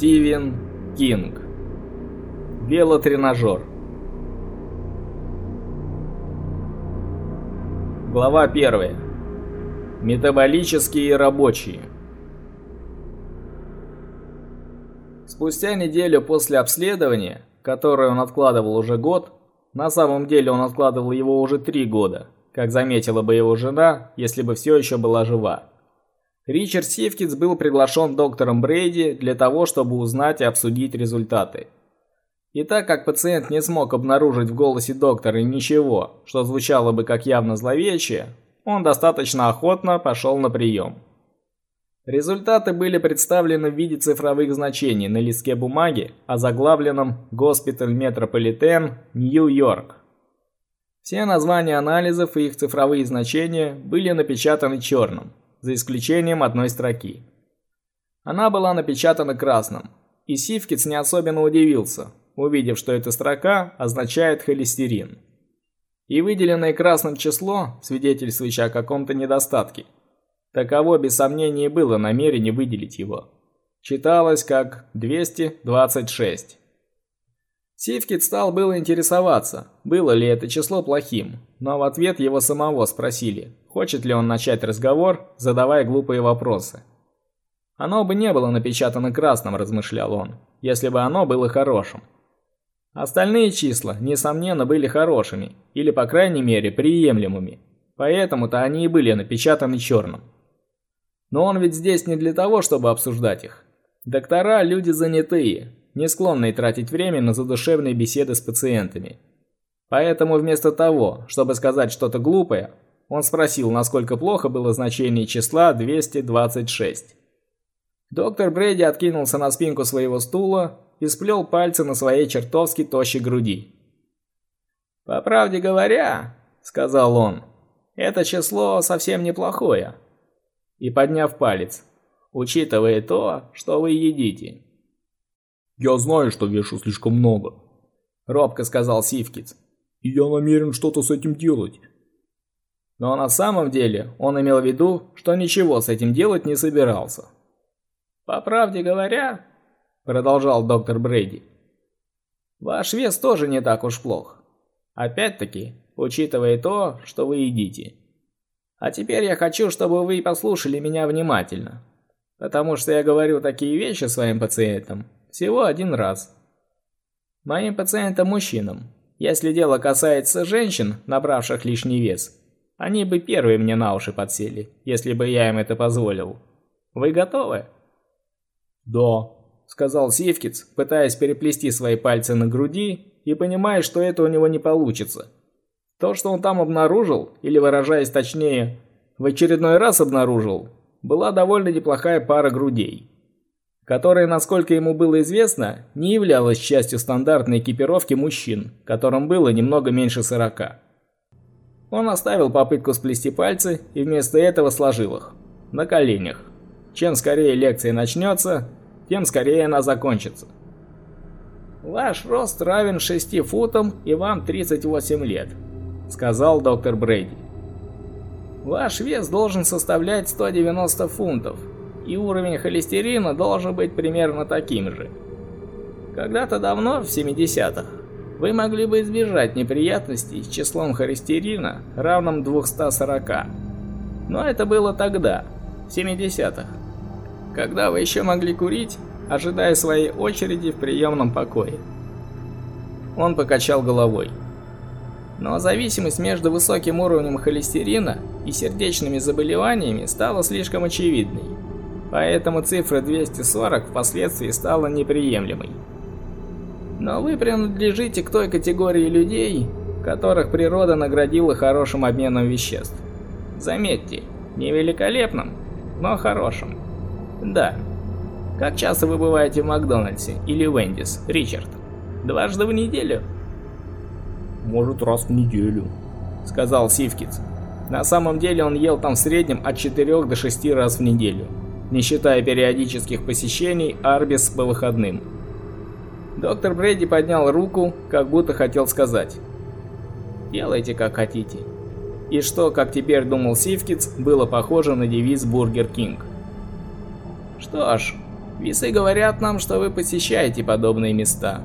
Стивен Кинг. Велотренажер. Глава 1. Метаболические рабочие. Спустя неделю после обследования, которое он откладывал уже год, на самом деле он откладывал его уже три года, как заметила бы его жена, если бы все еще была жива. Ричард Сивкиц был приглашен доктором Брейди для того, чтобы узнать и обсудить результаты. И так как пациент не смог обнаружить в голосе доктора ничего, что звучало бы как явно зловещее, он достаточно охотно пошел на прием. Результаты были представлены в виде цифровых значений на листке бумаги, озаглавленном «Госпиталь Метрополитен, Нью-Йорк». Все названия анализов и их цифровые значения были напечатаны черным за исключением одной строки. Она была напечатана красным, и Сивкиц не особенно удивился, увидев, что эта строка означает холестерин. И выделенное красным число, свидетельствующее о каком-то недостатке. Таково без сомнения было намерение выделить его. Читалось как 226. Сивкит стал было интересоваться, было ли это число плохим, но в ответ его самого спросили, хочет ли он начать разговор, задавая глупые вопросы. Оно бы не было напечатано красным, размышлял он, если бы оно было хорошим. Остальные числа, несомненно, были хорошими, или, по крайней мере, приемлемыми. Поэтому-то они и были напечатаны черным. Но он ведь здесь не для того, чтобы обсуждать их. Доктора – люди занятые, не склонные тратить время на задушевные беседы с пациентами. Поэтому вместо того, чтобы сказать что-то глупое, он спросил, насколько плохо было значение числа 226. Доктор Брэди откинулся на спинку своего стула и сплел пальцы на своей чертовски тощей груди. «По правде говоря», — сказал он, — «это число совсем неплохое». И подняв палец, учитывая то, что вы едите. «Я знаю, что вешу слишком много», – робко сказал Сивкиц. «И я намерен что-то с этим делать». Но на самом деле он имел в виду, что ничего с этим делать не собирался. «По правде говоря», – продолжал доктор Брейди, – «ваш вес тоже не так уж плох. Опять-таки, учитывая то, что вы едите. А теперь я хочу, чтобы вы послушали меня внимательно, потому что я говорю такие вещи своим пациентам, всего один раз. Моим пациентам-мужчинам, если дело касается женщин, набравших лишний вес, они бы первые мне на уши подсели, если бы я им это позволил. Вы готовы? Да, сказал Сивкиц, пытаясь переплести свои пальцы на груди и понимая, что это у него не получится. То, что он там обнаружил, или выражаясь точнее, в очередной раз обнаружил, была довольно неплохая пара грудей которая, насколько ему было известно, не являлась частью стандартной экипировки мужчин, которым было немного меньше сорока. Он оставил попытку сплести пальцы и вместо этого сложил их. На коленях. Чем скорее лекция начнется, тем скорее она закончится. «Ваш рост равен 6 футам и вам 38 лет», — сказал доктор Брейди. «Ваш вес должен составлять 190 фунтов, и уровень холестерина должен быть примерно таким же. Когда-то давно, в 70-х, вы могли бы избежать неприятностей с числом холестерина, равным 240. Но это было тогда, в 70-х, когда вы еще могли курить, ожидая своей очереди в приемном покое. Он покачал головой. Но зависимость между высоким уровнем холестерина и сердечными заболеваниями стала слишком очевидной. Поэтому цифра 240 впоследствии стала неприемлемой. Но вы принадлежите к той категории людей, которых природа наградила хорошим обменом веществ. Заметьте, не великолепным, но хорошим. Да. Как часто вы бываете в Макдональдсе или Вендис, Ричард? Дважды в неделю? Может, раз в неделю, сказал Сивкиц. На самом деле он ел там в среднем от 4 до 6 раз в неделю не считая периодических посещений Arby's по выходным. Доктор Брэди поднял руку, как будто хотел сказать «Делайте как хотите». И что, как теперь думал Сивкиц, было похоже на девиз Burger King. «Что ж», Весы говорят нам, что вы посещаете подобные места.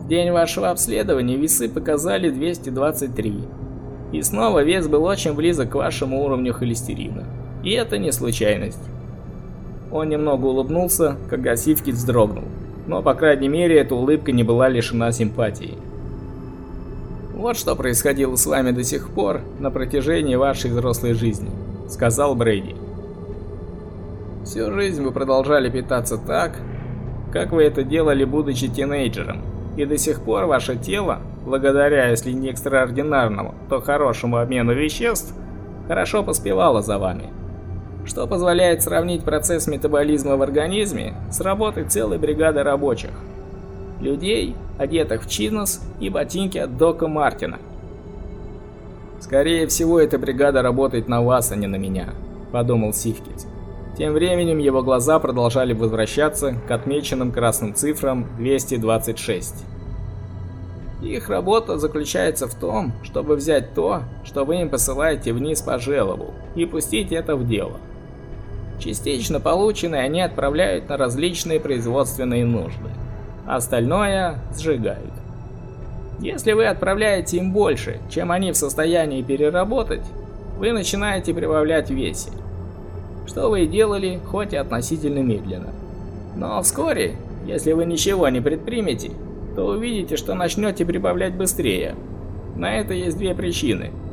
В день вашего обследования весы показали 223. И снова вес был очень близок к вашему уровню холестерина. И это не случайность. Он немного улыбнулся, когда Сивкит вздрогнул. Но, по крайней мере, эта улыбка не была лишена симпатии. Вот что происходило с вами до сих пор на протяжении вашей взрослой жизни, сказал Брейди. Всю жизнь вы продолжали питаться так, как вы это делали, будучи тинейджером. И до сих пор ваше тело, благодаря, если не экстраординарному, то хорошему обмену веществ, хорошо поспевало за вами что позволяет сравнить процесс метаболизма в организме с работой целой бригады рабочих. Людей, одетых в чинос и ботинки от Дока Мартина. «Скорее всего, эта бригада работает на вас, а не на меня», – подумал Сивкиц. Тем временем его глаза продолжали возвращаться к отмеченным красным цифрам 226. Их работа заключается в том, чтобы взять то, что вы им посылаете вниз по желобу, и пустить это в дело. Частично полученные они отправляют на различные производственные нужды. Остальное сжигают. Если вы отправляете им больше, чем они в состоянии переработать, вы начинаете прибавлять в весе. Что вы и делали, хоть и относительно медленно. Но вскоре, если вы ничего не предпримете, то увидите, что начнете прибавлять быстрее. На это есть две причины –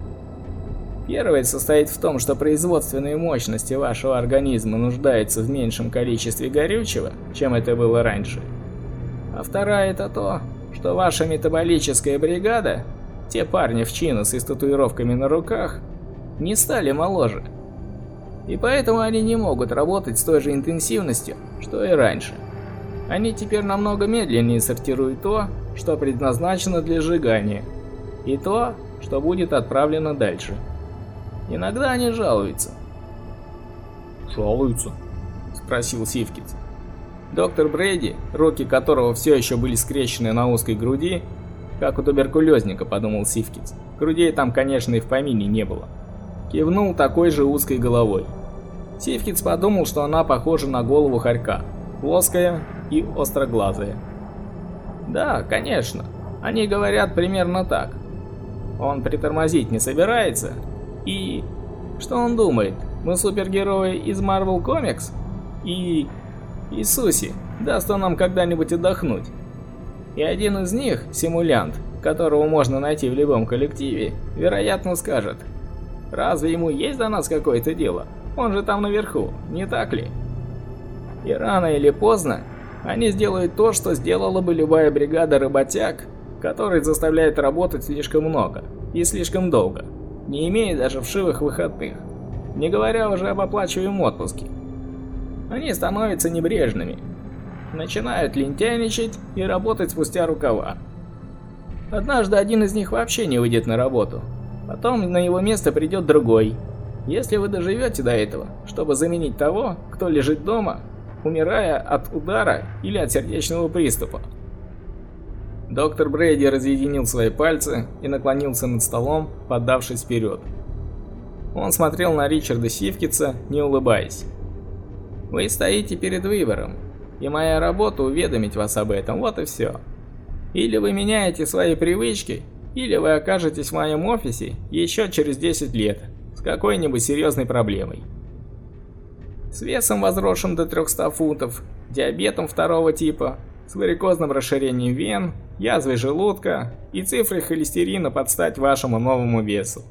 Первая состоит в том, что производственные мощности вашего организма нуждаются в меньшем количестве горючего, чем это было раньше. А вторая это то, что ваша метаболическая бригада, те парни в чинос и с татуировками на руках, не стали моложе. И поэтому они не могут работать с той же интенсивностью, что и раньше. Они теперь намного медленнее сортируют то, что предназначено для сжигания, и то, что будет отправлено дальше. Иногда они жалуются. «Жалуются?» – спросил Сивкиц. Доктор Брейди, руки которого все еще были скрещены на узкой груди, как у туберкулезника, подумал Сивкиц. Грудей там, конечно, и в помине не было. Кивнул такой же узкой головой. Сивкиц подумал, что она похожа на голову хорька, плоская и остроглазая. Да, конечно, они говорят примерно так. Он притормозить не собирается, и... Что он думает? Мы супергерои из Marvel Comics? И... Иисусе, даст он нам когда-нибудь отдохнуть? И один из них, симулянт, которого можно найти в любом коллективе, вероятно скажет, разве ему есть до нас какое-то дело? Он же там наверху, не так ли? И рано или поздно они сделают то, что сделала бы любая бригада работяг, которые заставляют работать слишком много и слишком долго не имея даже вшивых выходных, не говоря уже об оплачиваемом отпуске. Они становятся небрежными, начинают лентяйничать и работать спустя рукава. Однажды один из них вообще не выйдет на работу, потом на его место придет другой. Если вы доживете до этого, чтобы заменить того, кто лежит дома, умирая от удара или от сердечного приступа. Доктор Брейди разъединил свои пальцы и наклонился над столом, поддавшись вперед. Он смотрел на Ричарда Сивкица, не улыбаясь. «Вы стоите перед выбором, и моя работа уведомить вас об этом, вот и все. Или вы меняете свои привычки, или вы окажетесь в моем офисе еще через 10 лет с какой-нибудь серьезной проблемой. С весом возросшим до 300 фунтов, диабетом второго типа, с варикозным расширением вен, язвой желудка и цифрой холестерина под стать вашему новому весу.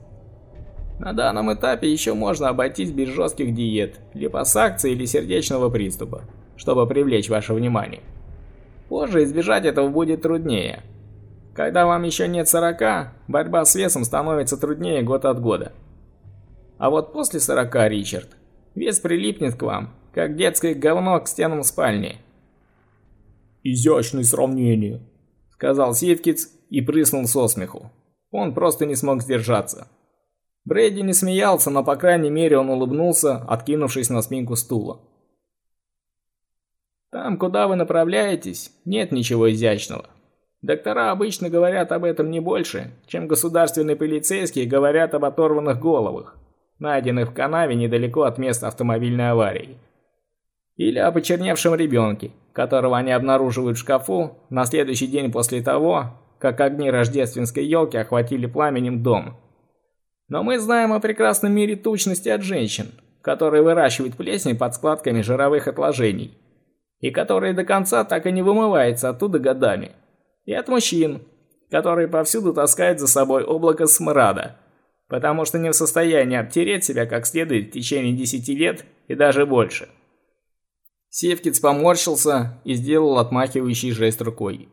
На данном этапе еще можно обойтись без жестких диет, липосакции или сердечного приступа, чтобы привлечь ваше внимание. Позже избежать этого будет труднее. Когда вам еще нет 40, борьба с весом становится труднее год от года. А вот после 40, Ричард, вес прилипнет к вам, как детское говно к стенам спальни. «Изящное сравнение», — сказал Сивкиц и прыснул со смеху. Он просто не смог сдержаться. Брэди не смеялся, но по крайней мере он улыбнулся, откинувшись на спинку стула. Там, куда вы направляетесь, нет ничего изящного. Доктора обычно говорят об этом не больше, чем государственные полицейские говорят об оторванных головах, найденных в канаве недалеко от места автомобильной аварии. Или о почерневшем ребенке, которого они обнаруживают в шкафу на следующий день после того, как огни рождественской елки охватили пламенем дом. Но мы знаем о прекрасном мире тучности от женщин, которые выращивают плесень под складками жировых отложений, и которые до конца так и не вымывается оттуда годами. И от мужчин, которые повсюду таскают за собой облако смрада, потому что не в состоянии обтереть себя как следует в течение десяти лет и даже больше. Севкиц поморщился и сделал отмахивающий жест рукой.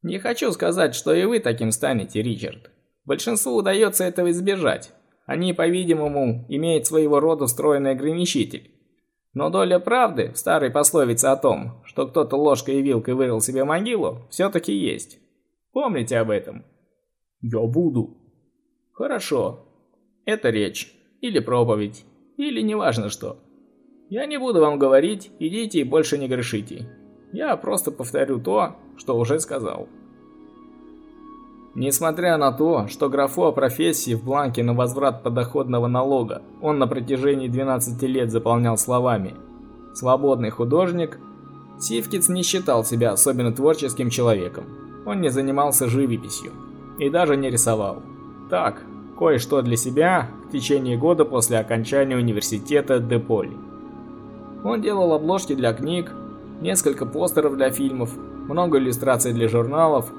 «Не хочу сказать, что и вы таким станете, Ричард. Большинству удается этого избежать. Они, по-видимому, имеют своего рода встроенный ограничитель. Но доля правды в старой пословице о том, что кто-то ложкой и вилкой вырыл себе могилу, все-таки есть. Помните об этом?» «Я буду». «Хорошо. Это речь. Или проповедь. Или неважно что. Я не буду вам говорить, идите и больше не грешите. Я просто повторю то, что уже сказал. Несмотря на то, что графу о профессии в бланке на возврат подоходного налога он на протяжении 12 лет заполнял словами «свободный художник», Сивкиц не считал себя особенно творческим человеком. Он не занимался живописью и даже не рисовал. Так, кое-что для себя в течение года после окончания университета Деполь. Он делал обложки для книг, несколько постеров для фильмов, много иллюстраций для журналов,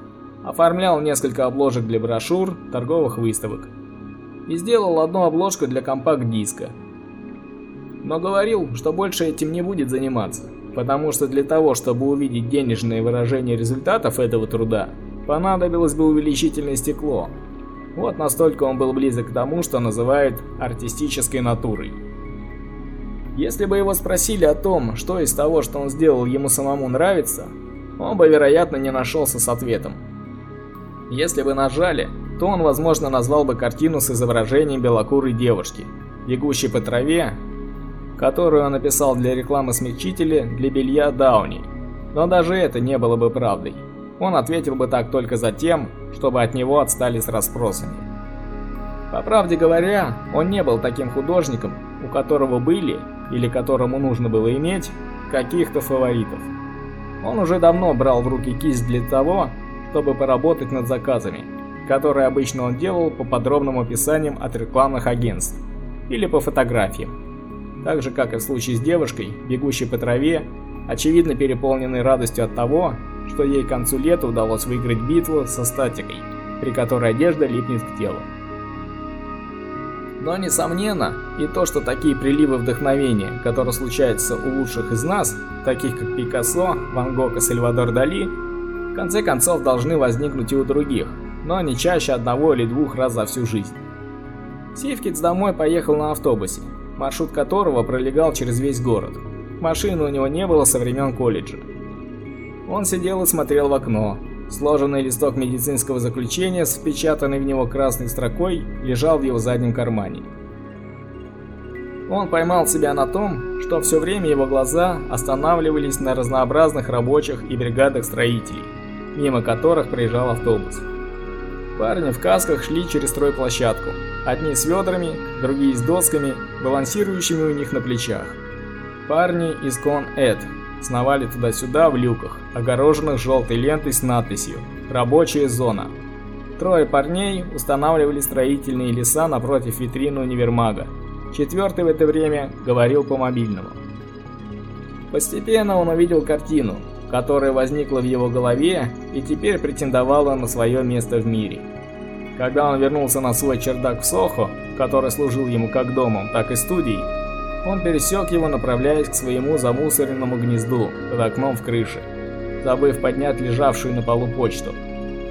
оформлял несколько обложек для брошюр, торговых выставок. И сделал одну обложку для компакт-диска. Но говорил, что больше этим не будет заниматься, потому что для того, чтобы увидеть денежное выражение результатов этого труда, понадобилось бы увеличительное стекло. Вот настолько он был близок к тому, что называют артистической натурой. Если бы его спросили о том, что из того, что он сделал, ему самому нравится, он бы, вероятно, не нашелся с ответом. Если бы нажали, то он, возможно, назвал бы картину с изображением белокурой девушки, бегущей по траве, которую он написал для рекламы смягчителя для белья Дауни. Но даже это не было бы правдой. Он ответил бы так только за тем, чтобы от него отстали с расспросами. По правде говоря, он не был таким художником, у которого были или которому нужно было иметь, каких-то фаворитов. Он уже давно брал в руки кисть для того, чтобы поработать над заказами, которые обычно он делал по подробным описаниям от рекламных агентств или по фотографиям. Так же, как и в случае с девушкой, бегущей по траве, очевидно переполненной радостью от того, что ей к концу лета удалось выиграть битву со статикой, при которой одежда липнет к телу. Но, несомненно, и то, что такие приливы вдохновения, которые случаются у лучших из нас, таких как Пикассо, Ван Гог и Сальвадор Дали, в конце концов должны возникнуть и у других, но не чаще одного или двух раз за всю жизнь. Сивкиц домой поехал на автобусе, маршрут которого пролегал через весь город. Машины у него не было со времен колледжа. Он сидел и смотрел в окно, Сложенный листок медицинского заключения с впечатанной в него красной строкой лежал в его заднем кармане. Он поймал себя на том, что все время его глаза останавливались на разнообразных рабочих и бригадах строителей, мимо которых проезжал автобус. Парни в касках шли через стройплощадку, одни с ведрами, другие с досками, балансирующими у них на плечах. Парни из Кон-Эд сновали туда-сюда в люках, огороженных желтой лентой с надписью «Рабочая зона». Трое парней устанавливали строительные леса напротив витрины универмага. Четвертый в это время говорил по мобильному. Постепенно он увидел картину, которая возникла в его голове и теперь претендовала на свое место в мире. Когда он вернулся на свой чердак в Сохо, который служил ему как домом, так и студией, он пересек его, направляясь к своему замусоренному гнезду под окном в крыше, забыв поднять лежавшую на полу почту.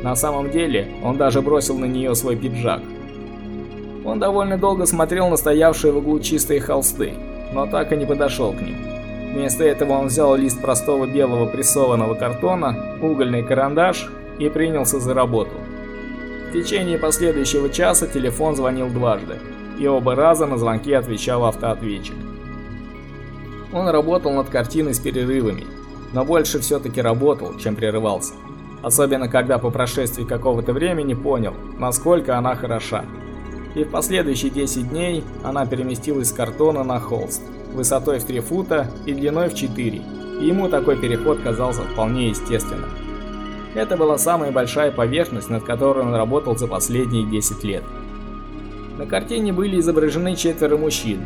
На самом деле, он даже бросил на нее свой пиджак. Он довольно долго смотрел на стоявшие в углу чистые холсты, но так и не подошел к ним. Вместо этого он взял лист простого белого прессованного картона, угольный карандаш и принялся за работу. В течение последующего часа телефон звонил дважды и оба раза на звонки отвечал автоответчик. Он работал над картиной с перерывами, но больше все-таки работал, чем прерывался. Особенно когда по прошествии какого-то времени понял, насколько она хороша. И в последующие 10 дней она переместилась с картона на холст, высотой в 3 фута и длиной в 4, и ему такой переход казался вполне естественным. Это была самая большая поверхность, над которой он работал за последние 10 лет. На картине были изображены четверо мужчин.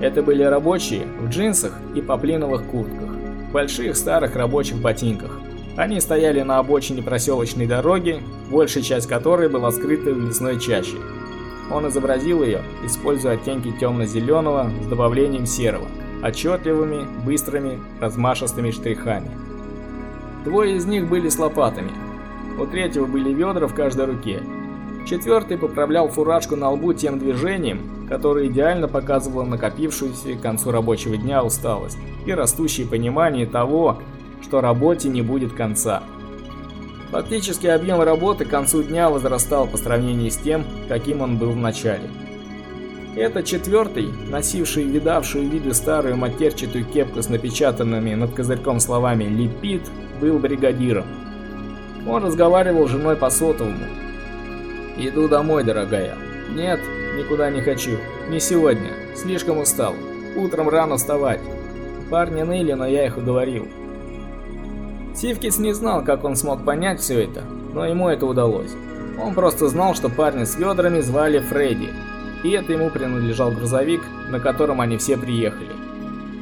Это были рабочие в джинсах и поплиновых куртках, больших старых рабочих ботинках. Они стояли на обочине проселочной дороги, большая часть которой была скрыта в лесной чаще. Он изобразил ее, используя оттенки темно-зеленого с добавлением серого, отчетливыми, быстрыми, размашистыми штрихами. Двое из них были с лопатами. У третьего были ведра в каждой руке. Четвертый поправлял фуражку на лбу тем движением, которое идеально показывало накопившуюся к концу рабочего дня усталость и растущее понимание того, что работе не будет конца. Фактически объем работы к концу дня возрастал по сравнению с тем, каким он был в начале. Это четвертый, носивший видавшую виды старую матерчатую кепку с напечатанными над козырьком словами «Липид», был бригадиром. Он разговаривал с женой по сотовому. «Иду домой, дорогая». «Нет, никуда не хочу. Не сегодня. Слишком устал. Утром рано вставать». Парни ныли, но я их уговорил. Сивкис не знал, как он смог понять все это, но ему это удалось. Он просто знал, что парня с ведрами звали Фредди, и это ему принадлежал грузовик, на котором они все приехали.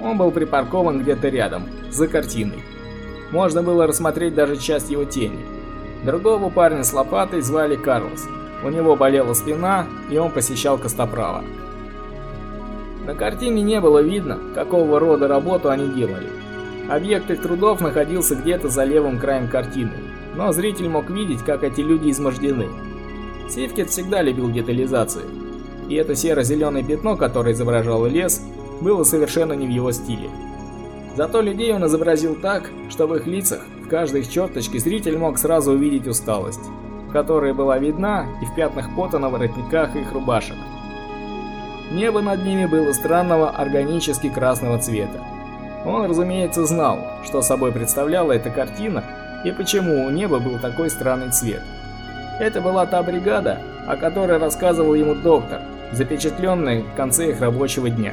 Он был припаркован где-то рядом, за картиной. Можно было рассмотреть даже часть его тени. Другого парня с лопатой звали Карлос. У него болела спина, и он посещал Костоправа. На картине не было видно, какого рода работу они делали. Объект их трудов находился где-то за левым краем картины, но зритель мог видеть, как эти люди измождены. Сивкет всегда любил детализацию, и это серо-зеленое пятно, которое изображало лес, было совершенно не в его стиле. Зато людей он изобразил так, что в их лицах, в каждой их черточке зритель мог сразу увидеть усталость, которая была видна и в пятнах пота на воротниках их рубашек. Небо над ними было странного органически красного цвета. Он, разумеется, знал, что собой представляла эта картина и почему у неба был такой странный цвет. Это была та бригада, о которой рассказывал ему доктор, запечатленная в конце их рабочего дня.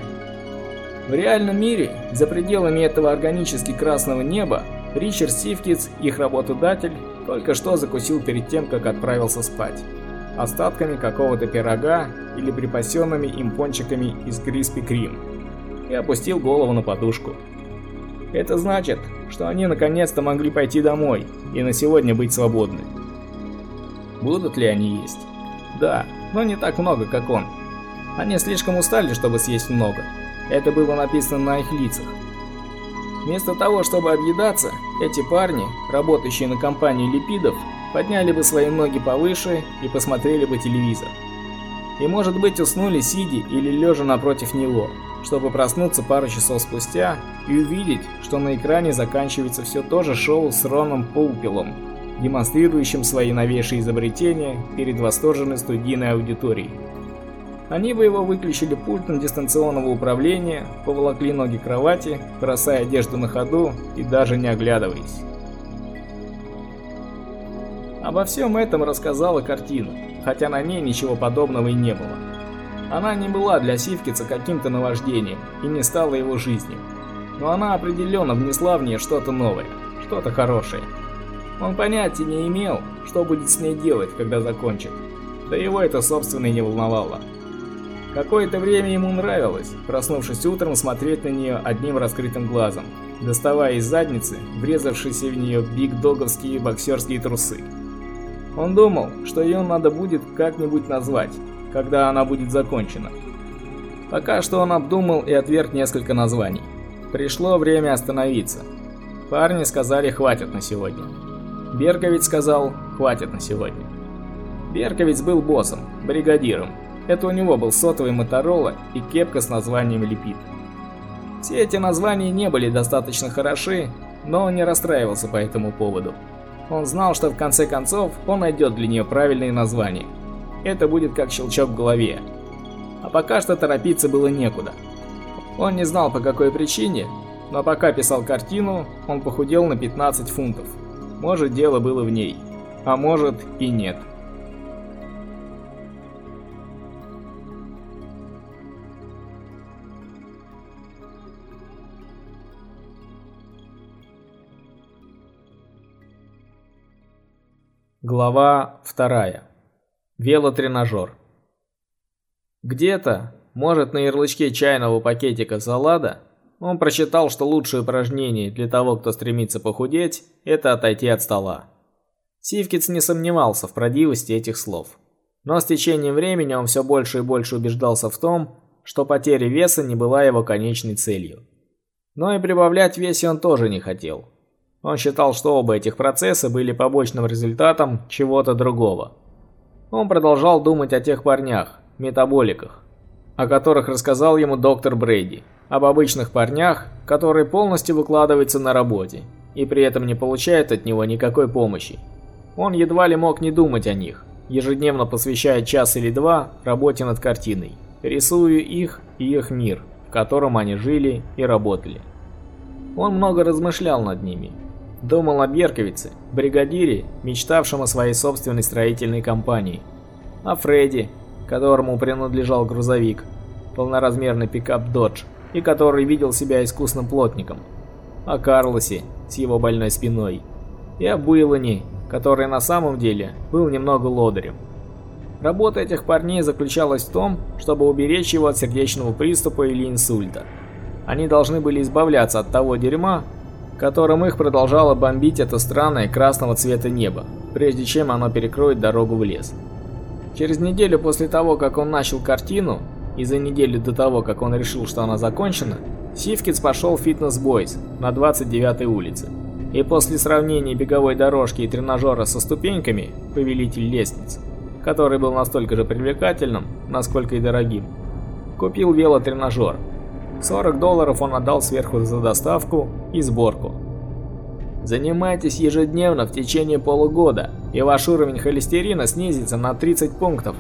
В реальном мире, за пределами этого органически красного неба, Ричард Сивкиц, их работодатель, только что закусил перед тем, как отправился спать. Остатками какого-то пирога или припасенными им пончиками из Криспи Крим. И опустил голову на подушку. Это значит, что они наконец-то могли пойти домой и на сегодня быть свободны. Будут ли они есть? Да, но не так много, как он. Они слишком устали, чтобы съесть много. Это было написано на их лицах. Вместо того, чтобы объедаться, эти парни, работающие на компании липидов, подняли бы свои ноги повыше и посмотрели бы телевизор. И может быть уснули сидя или лежа напротив него, чтобы проснуться пару часов спустя и увидеть, что на экране заканчивается все то же шоу с Роном Поупелом, демонстрирующим свои новейшие изобретения перед восторженной студийной аудиторией. Они бы его выключили пультом дистанционного управления, поволокли ноги кровати, бросая одежду на ходу и даже не оглядываясь. Обо всем этом рассказала картина, хотя на ней ничего подобного и не было. Она не была для Сивкица каким-то наваждением и не стала его жизнью. Но она определенно внесла в нее что-то новое, что-то хорошее. Он понятия не имел, что будет с ней делать, когда закончит. Да его это собственно и не волновало. Какое-то время ему нравилось, проснувшись утром, смотреть на нее одним раскрытым глазом, доставая из задницы врезавшиеся в нее биг-договские боксерские трусы. Он думал, что ее надо будет как-нибудь назвать, когда она будет закончена. Пока что он обдумал и отверг несколько названий. Пришло время остановиться. Парни сказали «хватит на сегодня». Берковиц сказал «хватит на сегодня». Берковиц был боссом, бригадиром. Это у него был сотовый Моторола и кепка с названием «Липид». Все эти названия не были достаточно хороши, но он не расстраивался по этому поводу. Он знал, что в конце концов он найдет для нее правильные названия. Это будет как щелчок в голове. А пока что торопиться было некуда. Он не знал по какой причине, но пока писал картину, он похудел на 15 фунтов. Может дело было в ней, а может и нет. Глава вторая. Велотренажер. Где-то, может на ярлычке чайного пакетика салада, он прочитал, что лучшее упражнение для того, кто стремится похудеть, это отойти от стола. Сивкиц не сомневался в правдивости этих слов. Но с течением времени он все больше и больше убеждался в том, что потеря веса не была его конечной целью. Но и прибавлять в весе он тоже не хотел. Он считал, что оба этих процесса были побочным результатом чего-то другого. Он продолжал думать о тех парнях, метаболиках, о которых рассказал ему доктор Брейди, об обычных парнях, которые полностью выкладываются на работе и при этом не получают от него никакой помощи. Он едва ли мог не думать о них, ежедневно посвящая час или два работе над картиной, рисуя их и их мир, в котором они жили и работали. Он много размышлял над ними, Думал о Берковице, бригадире, мечтавшем о своей собственной строительной компании. О Фредди, которому принадлежал грузовик, полноразмерный пикап Dodge, и который видел себя искусным плотником. О Карлосе с его больной спиной. И о Буйлане, который на самом деле был немного лодырем. Работа этих парней заключалась в том, чтобы уберечь его от сердечного приступа или инсульта. Они должны были избавляться от того дерьма, которым их продолжало бомбить это странное красного цвета небо, прежде чем оно перекроет дорогу в лес. Через неделю после того, как он начал картину, и за неделю до того, как он решил, что она закончена, Сивкиц пошел в фитнес-бойс на 29-й улице. И после сравнения беговой дорожки и тренажера со ступеньками, повелитель лестниц, который был настолько же привлекательным, насколько и дорогим, купил велотренажер – 40 долларов он отдал сверху за доставку и сборку. Занимайтесь ежедневно в течение полугода, и ваш уровень холестерина снизится на 30 пунктов,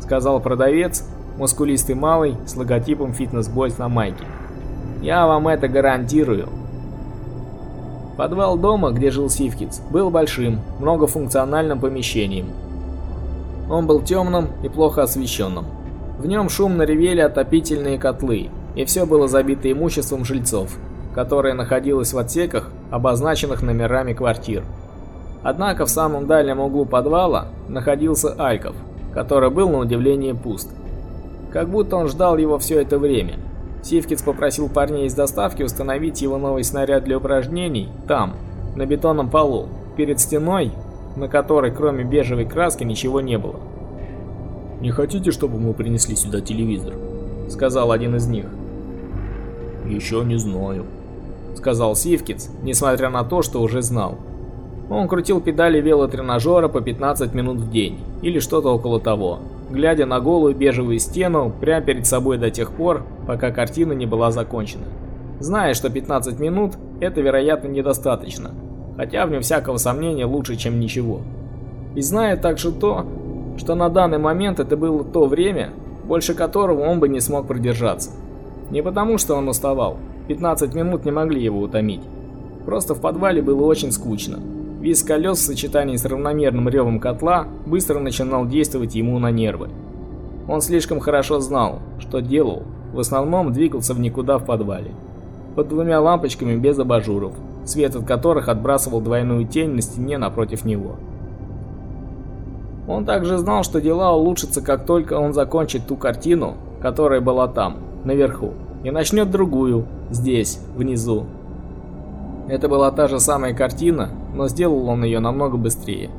сказал продавец, мускулистый малый с логотипом фитнес-бойс на майке. Я вам это гарантирую. Подвал дома, где жил Сивкиц, был большим, многофункциональным помещением. Он был темным и плохо освещенным. В нем шумно ревели отопительные котлы, и все было забито имуществом жильцов, которое находилось в отсеках, обозначенных номерами квартир. Однако в самом дальнем углу подвала находился Альков, который был на удивление пуст. Как будто он ждал его все это время. Сивкиц попросил парней из доставки установить его новый снаряд для упражнений там, на бетонном полу, перед стеной, на которой кроме бежевой краски ничего не было. «Не хотите, чтобы мы принесли сюда телевизор?» — сказал один из них. «Еще не знаю», — сказал Сивкиц, несмотря на то, что уже знал. Он крутил педали велотренажера по 15 минут в день, или что-то около того, глядя на голую бежевую стену прямо перед собой до тех пор, пока картина не была закончена. Зная, что 15 минут – это, вероятно, недостаточно, хотя вне всякого сомнения лучше, чем ничего. И зная также то, что на данный момент это было то время, больше которого он бы не смог продержаться. Не потому, что он уставал. 15 минут не могли его утомить. Просто в подвале было очень скучно. Вис колес в сочетании с равномерным ревом котла быстро начинал действовать ему на нервы. Он слишком хорошо знал, что делал, в основном двигался в никуда в подвале. Под двумя лампочками без абажуров, свет от которых отбрасывал двойную тень на стене напротив него. Он также знал, что дела улучшатся, как только он закончит ту картину, которая была там – наверху, и начнет другую, здесь, внизу. Это была та же самая картина, но сделал он ее намного быстрее.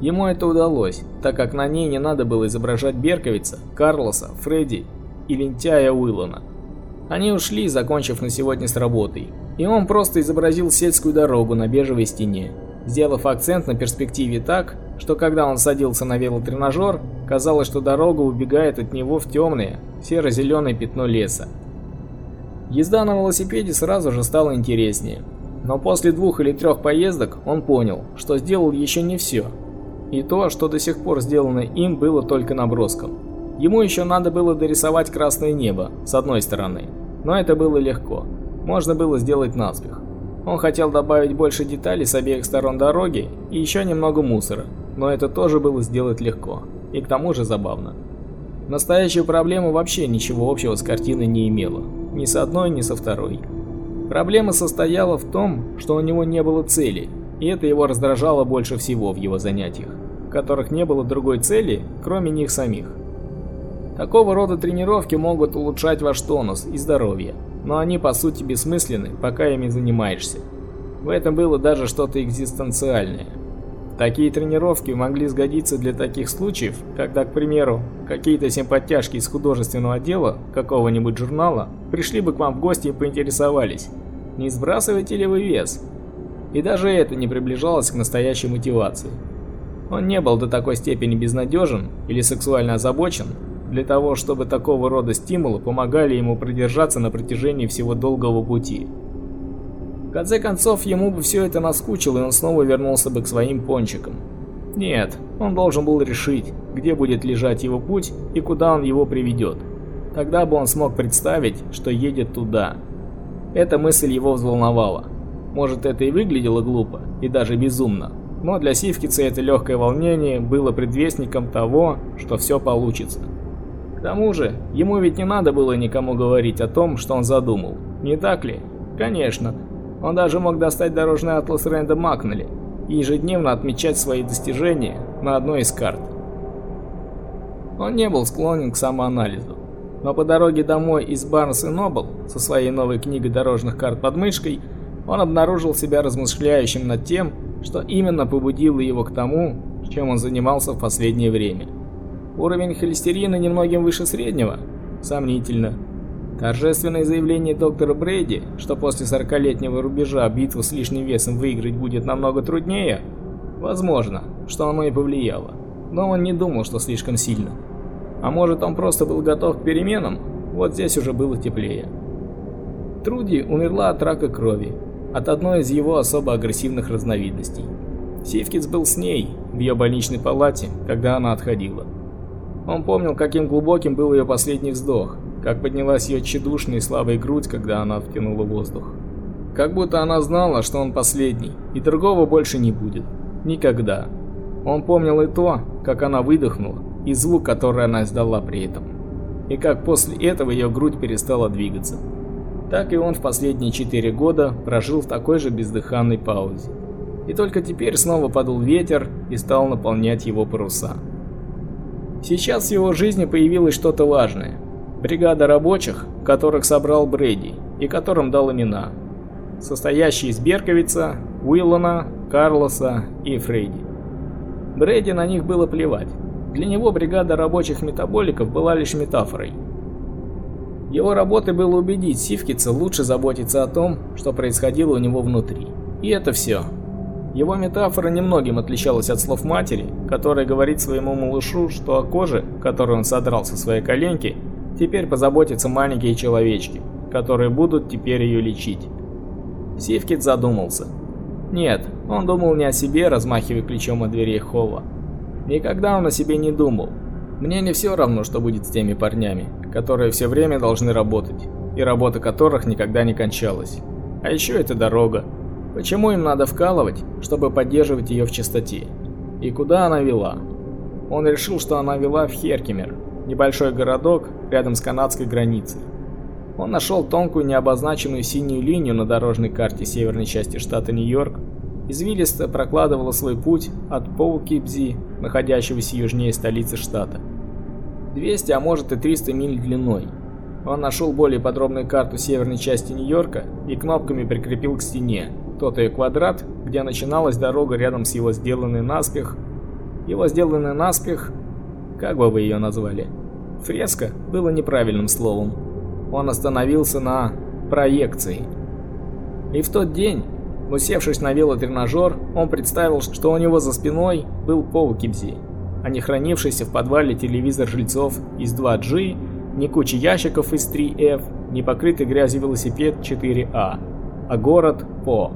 Ему это удалось, так как на ней не надо было изображать Берковица, Карлоса, Фредди и лентяя Уиллана. Они ушли, закончив на сегодня с работой, и он просто изобразил сельскую дорогу на бежевой стене, сделав акцент на перспективе так, что когда он садился на велотренажер, казалось, что дорога убегает от него в темное, серо-зеленое пятно леса. Езда на велосипеде сразу же стала интереснее, но после двух или трех поездок он понял, что сделал еще не все. И то, что до сих пор сделано им, было только наброском. Ему еще надо было дорисовать красное небо, с одной стороны, но это было легко, можно было сделать наспех. Он хотел добавить больше деталей с обеих сторон дороги и еще немного мусора, но это тоже было сделать легко, и к тому же забавно. Настоящая проблема вообще ничего общего с картиной не имела, ни с одной, ни со второй. Проблема состояла в том, что у него не было цели, И это его раздражало больше всего в его занятиях, в которых не было другой цели, кроме них самих. Такого рода тренировки могут улучшать ваш тонус и здоровье, но они по сути бессмысленны, пока ими занимаешься. В этом было даже что-то экзистенциальное. Такие тренировки могли сгодиться для таких случаев, когда, к примеру, какие-то симпатяшки из художественного отдела какого-нибудь журнала пришли бы к вам в гости и поинтересовались, не сбрасываете ли вы вес. И даже это не приближалось к настоящей мотивации. Он не был до такой степени безнадежен или сексуально озабочен, для того, чтобы такого рода стимулы помогали ему продержаться на протяжении всего долгого пути. В конце концов, ему бы все это наскучило, и он снова вернулся бы к своим пончикам. Нет, он должен был решить, где будет лежать его путь и куда он его приведет. Тогда бы он смог представить, что едет туда. Эта мысль его взволновала. Может, это и выглядело глупо, и даже безумно, но для Сивкица это легкое волнение было предвестником того, что все получится. К тому же, ему ведь не надо было никому говорить о том, что он задумал, не так ли? Конечно. Он даже мог достать дорожный атлас Рэнда Макнелли и ежедневно отмечать свои достижения на одной из карт. Он не был склонен к самоанализу, но по дороге домой из Барнс и Нобл со своей новой книгой дорожных карт под мышкой, он обнаружил себя размышляющим над тем, что именно побудило его к тому, чем он занимался в последнее время. Уровень холестерина немногим выше среднего? Сомнительно. Торжественное заявление доктора Брейди, что после 40-летнего рубежа битву с лишним весом выиграть будет намного труднее, возможно, что оно и повлияло. Но он не думал, что слишком сильно. А может, он просто был готов к переменам? Вот здесь уже было теплее. Труди умерла от рака крови, от одной из его особо агрессивных разновидностей. Сивкиц был с ней в ее больничной палате, когда она отходила. Он помнил, каким глубоким был ее последний вздох, как поднялась ее тщедушная и слабая грудь, когда она втянула воздух. Как будто она знала, что он последний, и другого больше не будет. Никогда. Он помнил и то, как она выдохнула, и звук, который она издала при этом. И как после этого ее грудь перестала двигаться. Так и он в последние четыре года прожил в такой же бездыханной паузе. И только теперь снова подул ветер и стал наполнять его паруса. Сейчас в его жизни появилось что-то важное. Бригада рабочих, которых собрал Брэди и которым дал имена. Состоящие из Берковица, Уиллана, Карлоса и Фрейди. Брэди на них было плевать. Для него бригада рабочих метаболиков была лишь метафорой. Его работой было убедить Сивкица лучше заботиться о том, что происходило у него внутри. И это все. Его метафора немногим отличалась от слов матери, которая говорит своему малышу, что о коже, которую он содрал со своей коленки, теперь позаботятся маленькие человечки, которые будут теперь ее лечить. Сивкит задумался. Нет, он думал не о себе, размахивая ключом от дверей холла. Никогда он о себе не думал. Мне не все равно, что будет с теми парнями, которые все время должны работать, и работа которых никогда не кончалась. А еще это дорога, Почему им надо вкалывать, чтобы поддерживать ее в чистоте? И куда она вела? Он решил, что она вела в Херкимер, небольшой городок рядом с канадской границей. Он нашел тонкую необозначенную синюю линию на дорожной карте северной части штата Нью-Йорк, извилисто прокладывала свой путь от Поукипзи, находящегося южнее столицы штата. 200, а может и 300 миль длиной. Он нашел более подробную карту северной части Нью-Йорка и кнопками прикрепил к стене, тот ее квадрат, где начиналась дорога рядом с его сделанной наспех. Его сделанный наспех, как бы вы ее назвали? Фреска было неправильным словом. Он остановился на проекции. И в тот день, усевшись на велотренажер, он представил, что у него за спиной был Поукибзи, а не хранившийся в подвале телевизор жильцов из 2G, не куча ящиков из 3F, не покрытый грязью велосипед 4А, а город По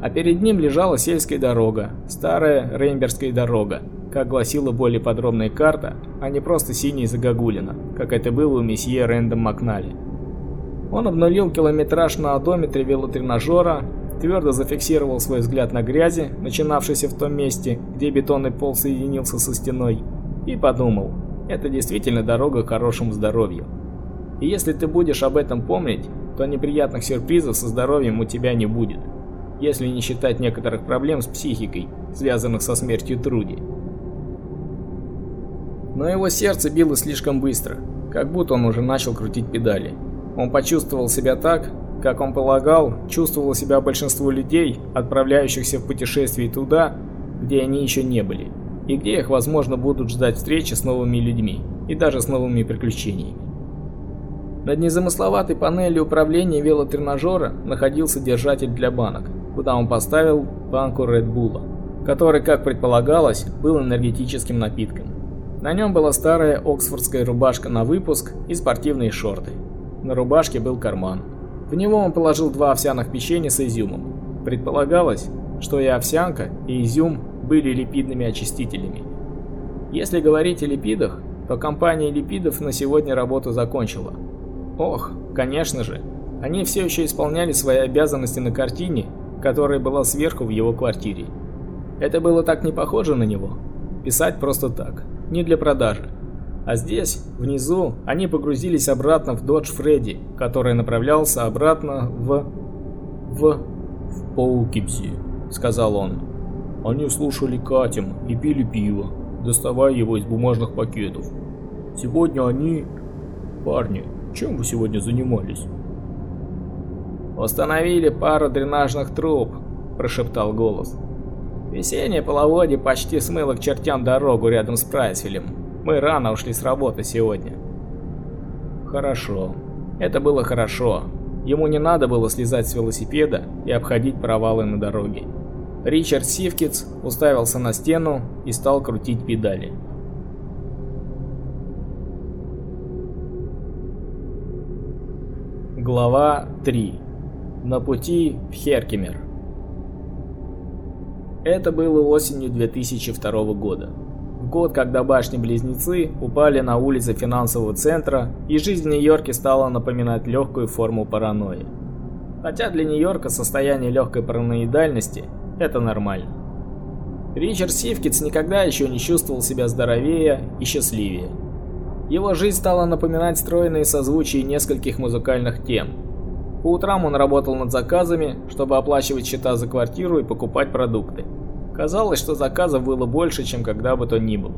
а перед ним лежала сельская дорога, старая Рейнбергская дорога, как гласила более подробная карта, а не просто синяя загогулина, как это было у месье Рэндом Макнали. Он обнулил километраж на одометре велотренажера, твердо зафиксировал свой взгляд на грязи, начинавшейся в том месте, где бетонный пол соединился со стеной, и подумал, это действительно дорога к хорошему здоровью. И если ты будешь об этом помнить, то неприятных сюрпризов со здоровьем у тебя не будет. Если не считать некоторых проблем с психикой, связанных со смертью Труди. Но его сердце било слишком быстро, как будто он уже начал крутить педали. Он почувствовал себя так, как он полагал, чувствовало себя большинство людей, отправляющихся в путешествие туда, где они еще не были, и где их, возможно, будут ждать встречи с новыми людьми и даже с новыми приключениями. Над незамысловатой панелью управления велотренажера находился держатель для банок, куда он поставил банку Red Bull, который, как предполагалось, был энергетическим напитком. На нем была старая оксфордская рубашка на выпуск и спортивные шорты. На рубашке был карман. В него он положил два овсяных печенья с изюмом. Предполагалось, что и овсянка, и изюм были липидными очистителями. Если говорить о липидах, то компания липидов на сегодня работу закончила. Ох, конечно же, они все еще исполняли свои обязанности на картине, которая была сверху в его квартире. Это было так не похоже на него. Писать просто так, не для продажи. А здесь, внизу, они погрузились обратно в Dodge Фредди, который направлялся обратно в... в... в Поукипси, сказал он. Они слушали Катим и пили пиво, доставая его из бумажных пакетов. Сегодня они... Парни, чем вы сегодня занимались? «Установили пару дренажных труб», – прошептал голос. «Весеннее половодье почти смыло к чертям дорогу рядом с Прайсвиллем. Мы рано ушли с работы сегодня». Хорошо. Это было хорошо. Ему не надо было слезать с велосипеда и обходить провалы на дороге. Ричард Сивкиц уставился на стену и стал крутить педали. Глава 3. На пути в Херкемер. Это было осенью 2002 года. Год, когда башни-близнецы упали на улицы финансового центра, и жизнь в Нью-Йорке стала напоминать легкую форму паранойи. Хотя для Нью-Йорка состояние легкой параноидальности это нормально. Ричард Сивкиц никогда еще не чувствовал себя здоровее и счастливее. Его жизнь стала напоминать стройные созвучия нескольких музыкальных тем. По утрам он работал над заказами, чтобы оплачивать счета за квартиру и покупать продукты. Казалось, что заказов было больше, чем когда бы то ни было.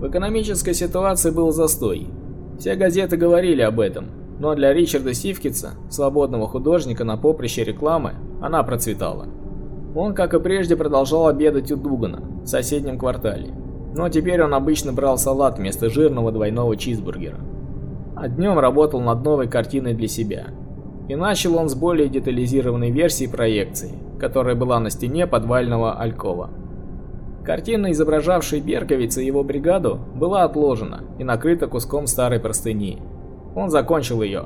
В экономической ситуации был застой. Все газеты говорили об этом, но для Ричарда Сивкица, свободного художника на поприще рекламы, она процветала. Он, как и прежде, продолжал обедать у Дугана в соседнем квартале. Но теперь он обычно брал салат вместо жирного двойного чизбургера. А днем работал над новой картиной для себя. И начал он с более детализированной версии проекции, которая была на стене подвального алькова. Картина, изображавшая Берковица и его бригаду, была отложена и накрыта куском старой простыни. Он закончил ее.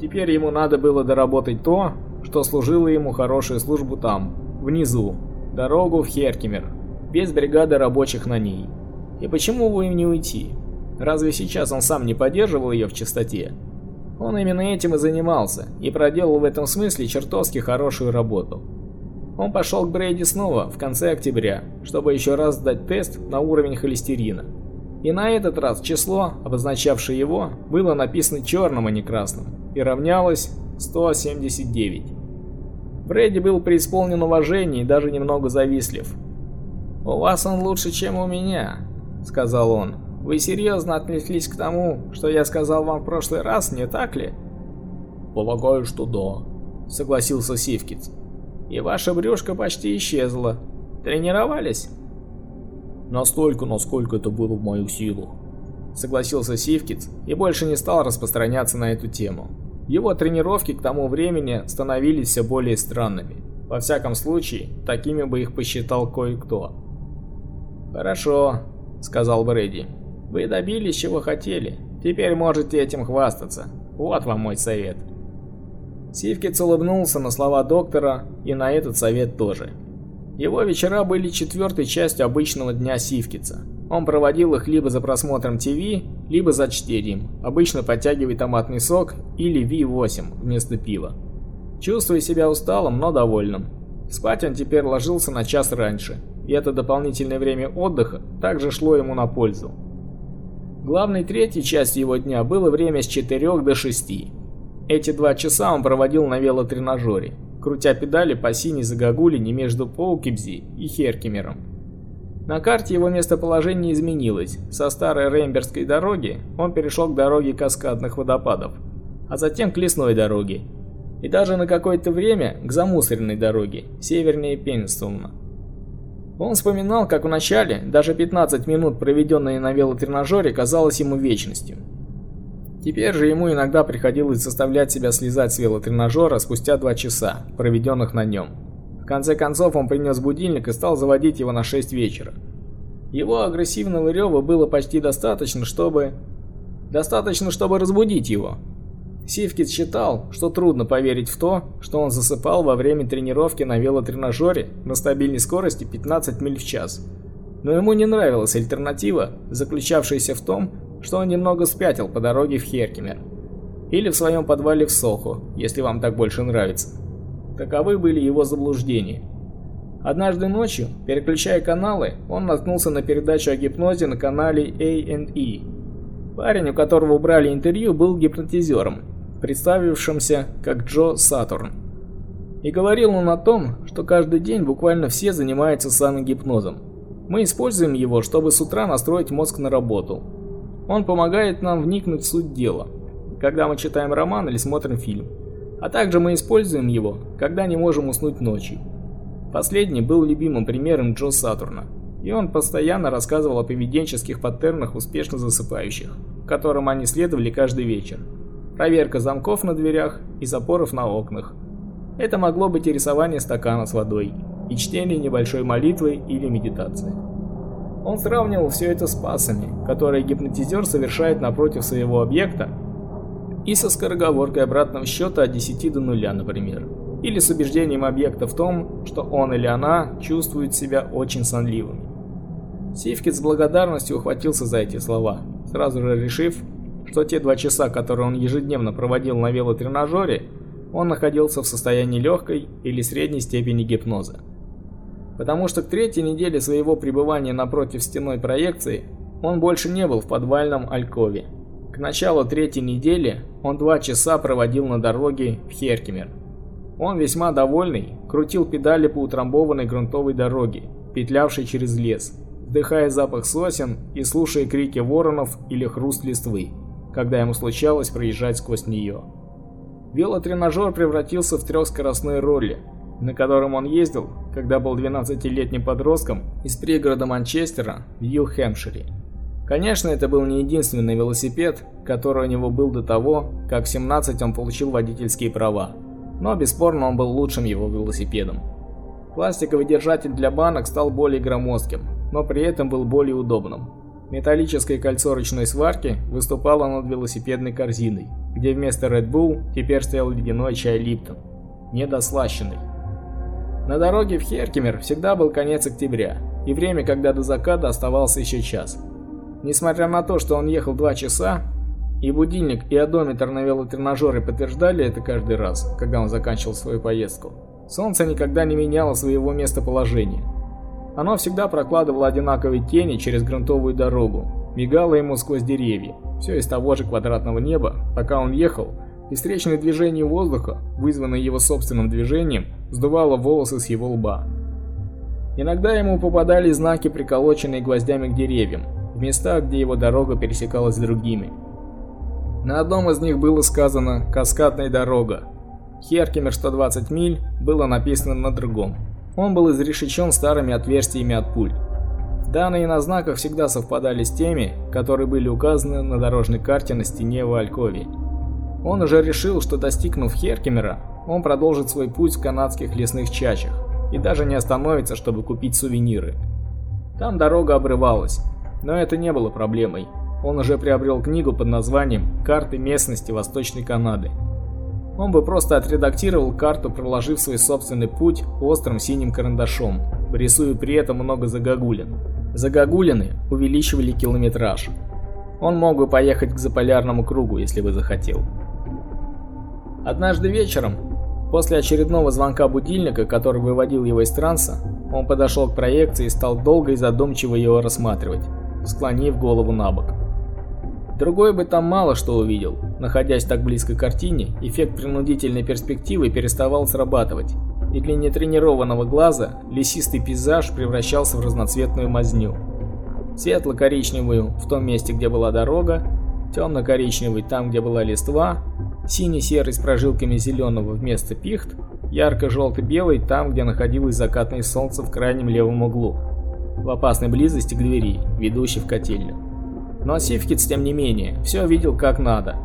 Теперь ему надо было доработать то, что служило ему хорошую службу там, внизу, дорогу в Херкимер, без бригады рабочих на ней. И почему бы им не уйти? Разве сейчас он сам не поддерживал ее в чистоте? Он именно этим и занимался, и проделал в этом смысле чертовски хорошую работу. Он пошел к Брейди снова в конце октября, чтобы еще раз сдать тест на уровень холестерина. И на этот раз число, обозначавшее его, было написано черным, а не красным, и равнялось 179. Брэди был преисполнен уважения и даже немного завистлив. «У вас он лучше, чем у меня», — сказал он. «Вы серьезно отнеслись к тому, что я сказал вам в прошлый раз, не так ли?» «Полагаю, что да», — согласился Сивкиц. «И ваша брюшка почти исчезла. Тренировались?» «Настолько, насколько это было в моих силах», — согласился Сивкиц и больше не стал распространяться на эту тему. Его тренировки к тому времени становились все более странными. Во всяком случае, такими бы их посчитал кое-кто. «Хорошо», — сказал Брэди. «Вы добились, чего хотели. Теперь можете этим хвастаться. Вот вам мой совет». Сивкиц улыбнулся на слова доктора и на этот совет тоже. Его вечера были четвертой частью обычного дня Сивкица. Он проводил их либо за просмотром ТВ, либо за чтением, обычно подтягивая томатный сок или V8 вместо пива. Чувствуя себя усталым, но довольным. Спать он теперь ложился на час раньше, и это дополнительное время отдыха также шло ему на пользу. Главной третьей частью его дня было время с 4 до 6. Эти два часа он проводил на велотренажере. крутя педали по синей загогулине между Поукибзи и Херкимером. На карте его местоположение изменилось. Со старой Реймберской дороги он перешел к дороге каскадных водопадов, а затем к лесной дороге. И даже на какое-то время к замусоренной дороге, севернее Пенстона. Он вспоминал, как вначале даже 15 минут, проведенные на велотренажере, казалось ему вечностью. Теперь же ему иногда приходилось заставлять себя слезать с велотренажера спустя два часа, проведенных на нем. В конце концов он принес будильник и стал заводить его на 6 вечера. Его агрессивного рева было почти достаточно, чтобы... Достаточно, чтобы разбудить его. Сивкит считал, что трудно поверить в то, что он засыпал во время тренировки на велотренажере на стабильной скорости 15 миль в час. Но ему не нравилась альтернатива, заключавшаяся в том, что он немного спятил по дороге в Херкимер. Или в своем подвале в Сохо, если вам так больше нравится. Таковы были его заблуждения. Однажды ночью, переключая каналы, он наткнулся на передачу о гипнозе на канале A&E. Парень, у которого убрали интервью, был гипнотизером, представившимся как Джо Сатурн. И говорил он о том, что каждый день буквально все занимаются самогипнозом. Мы используем его, чтобы с утра настроить мозг на работу. Он помогает нам вникнуть в суть дела, когда мы читаем роман или смотрим фильм. А также мы используем его, когда не можем уснуть ночью. Последний был любимым примером Джо Сатурна, и он постоянно рассказывал о поведенческих паттернах успешно засыпающих, которым они следовали каждый вечер проверка замков на дверях и запоров на окнах. Это могло быть и рисование стакана с водой, и чтение небольшой молитвы или медитации. Он сравнивал все это с пасами, которые гипнотизер совершает напротив своего объекта, и со скороговоркой обратного счета от 10 до 0, например. Или с убеждением объекта в том, что он или она чувствует себя очень сонливыми. Сивкит с благодарностью ухватился за эти слова, сразу же решив, что те два часа, которые он ежедневно проводил на велотренажере, он находился в состоянии легкой или средней степени гипноза. Потому что к третьей неделе своего пребывания напротив стеной проекции он больше не был в подвальном Алькове. К началу третьей недели он два часа проводил на дороге в Херкимер. Он весьма довольный, крутил педали по утрамбованной грунтовой дороге, петлявшей через лес, вдыхая запах сосен и слушая крики воронов или хруст листвы когда ему случалось проезжать сквозь нее. Велотренажер превратился в трехскоростной ролли, на котором он ездил, когда был 12-летним подростком из пригорода Манчестера в Нью-Хэмпшире. Конечно, это был не единственный велосипед, который у него был до того, как в 17 он получил водительские права, но бесспорно он был лучшим его велосипедом. Пластиковый держатель для банок стал более громоздким, но при этом был более удобным. Металлическое кольцо ручной сварки выступало над велосипедной корзиной, где вместо Red Bull теперь стоял ледяной чай Липтон, недослащенный. На дороге в Херкимер всегда был конец октября, и время, когда до заката оставался еще час. Несмотря на то, что он ехал два часа, и будильник, и одометр на велотренажере подтверждали это каждый раз, когда он заканчивал свою поездку, солнце никогда не меняло своего местоположения. Оно всегда прокладывало одинаковые тени через грунтовую дорогу, мигало ему сквозь деревья, все из того же квадратного неба, пока он ехал, и встречное движение воздуха, вызванное его собственным движением, сдувало волосы с его лба. Иногда ему попадали знаки, приколоченные гвоздями к деревьям, в местах, где его дорога пересекалась с другими. На одном из них было сказано «Каскадная дорога». Херкимер 120 миль было написано на другом. Он был изрешечен старыми отверстиями от пуль. Данные на знаках всегда совпадали с теми, которые были указаны на дорожной карте на стене в Алькове. Он уже решил, что достигнув Херкемера, он продолжит свой путь в канадских лесных чащах и даже не остановится, чтобы купить сувениры. Там дорога обрывалась, но это не было проблемой. Он уже приобрел книгу под названием «Карты местности Восточной Канады», он бы просто отредактировал карту, проложив свой собственный путь острым синим карандашом, рисуя при этом много загогулин. Загогулины увеличивали километраж. Он мог бы поехать к заполярному кругу, если бы захотел. Однажды вечером, после очередного звонка будильника, который выводил его из транса, он подошел к проекции и стал долго и задумчиво ее рассматривать, склонив голову на бок. Другой бы там мало что увидел. Находясь так близко к картине, эффект принудительной перспективы переставал срабатывать, и для нетренированного глаза лесистый пейзаж превращался в разноцветную мазню. Светло-коричневую в том месте, где была дорога, темно-коричневый там, где была листва, синий-серый с прожилками зеленого вместо пихт, ярко-желто-белый там, где находилось закатное солнце в крайнем левом углу, в опасной близости к двери, ведущей в котельню. Но Сивкиц, тем не менее, все видел как надо.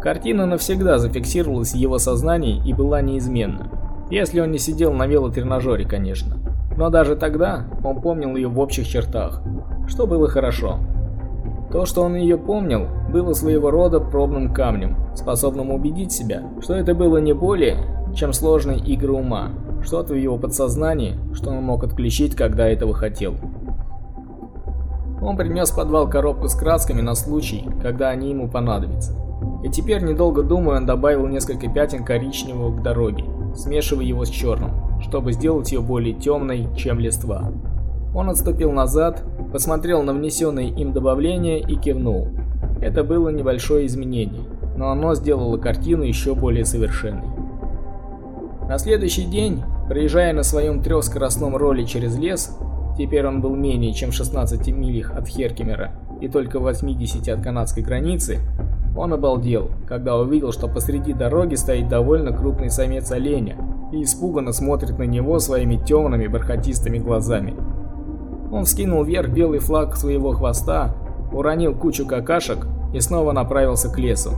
Картина навсегда зафиксировалась в его сознании и была неизменна. Если он не сидел на велотренажере, конечно. Но даже тогда он помнил ее в общих чертах, что было хорошо. То, что он ее помнил, было своего рода пробным камнем, способным убедить себя, что это было не более, чем сложные игры ума, что-то в его подсознании, что он мог отключить, когда этого хотел. Он принес в подвал коробку с красками на случай, когда они ему понадобятся. И теперь, недолго думая, он добавил несколько пятен коричневого к дороге, смешивая его с черным, чтобы сделать ее более темной, чем листва. Он отступил назад, посмотрел на внесенные им добавления и кивнул. Это было небольшое изменение, но оно сделало картину еще более совершенной. На следующий день, проезжая на своем трехскоростном роле через лес, Теперь он был менее чем в 16 милях от Херкемера и только в 80 от канадской границы. Он обалдел, когда увидел, что посреди дороги стоит довольно крупный самец оленя и испуганно смотрит на него своими темными бархатистыми глазами. Он вскинул вверх белый флаг своего хвоста, уронил кучу какашек и снова направился к лесу.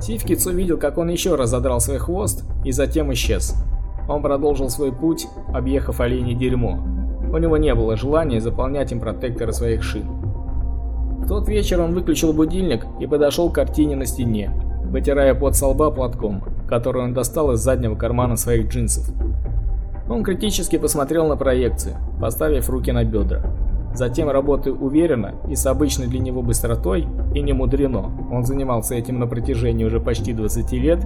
Сивкиц увидел, как он еще раз задрал свой хвост и затем исчез. Он продолжил свой путь, объехав оленей дерьмо. У него не было желания заполнять им протекторы своих шин. В тот вечер он выключил будильник и подошел к картине на стене, вытирая пот со лба платком, который он достал из заднего кармана своих джинсов. Он критически посмотрел на проекцию, поставив руки на бедра. Затем, работая уверенно и с обычной для него быстротой, и не мудрено, он занимался этим на протяжении уже почти 20 лет,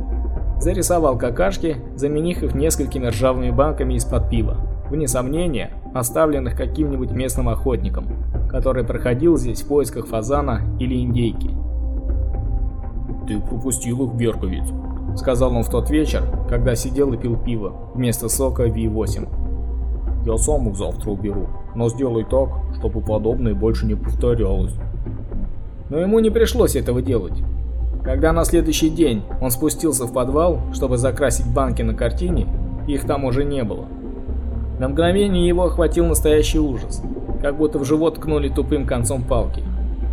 зарисовал какашки, заменив их несколькими ржавыми банками из-под пива, вне сомнения, оставленных каким-нибудь местным охотником, который проходил здесь в поисках фазана или индейки. «Ты пропустил их, Берковиц», — сказал он в тот вечер, когда сидел и пил пиво вместо сока V8. «Я сам их завтра уберу, но сделай так, чтобы подобное больше не повторялось». Но ему не пришлось этого делать. Когда на следующий день он спустился в подвал, чтобы закрасить банки на картине, их там уже не было. На мгновение его охватил настоящий ужас, как будто в живот ткнули тупым концом палки.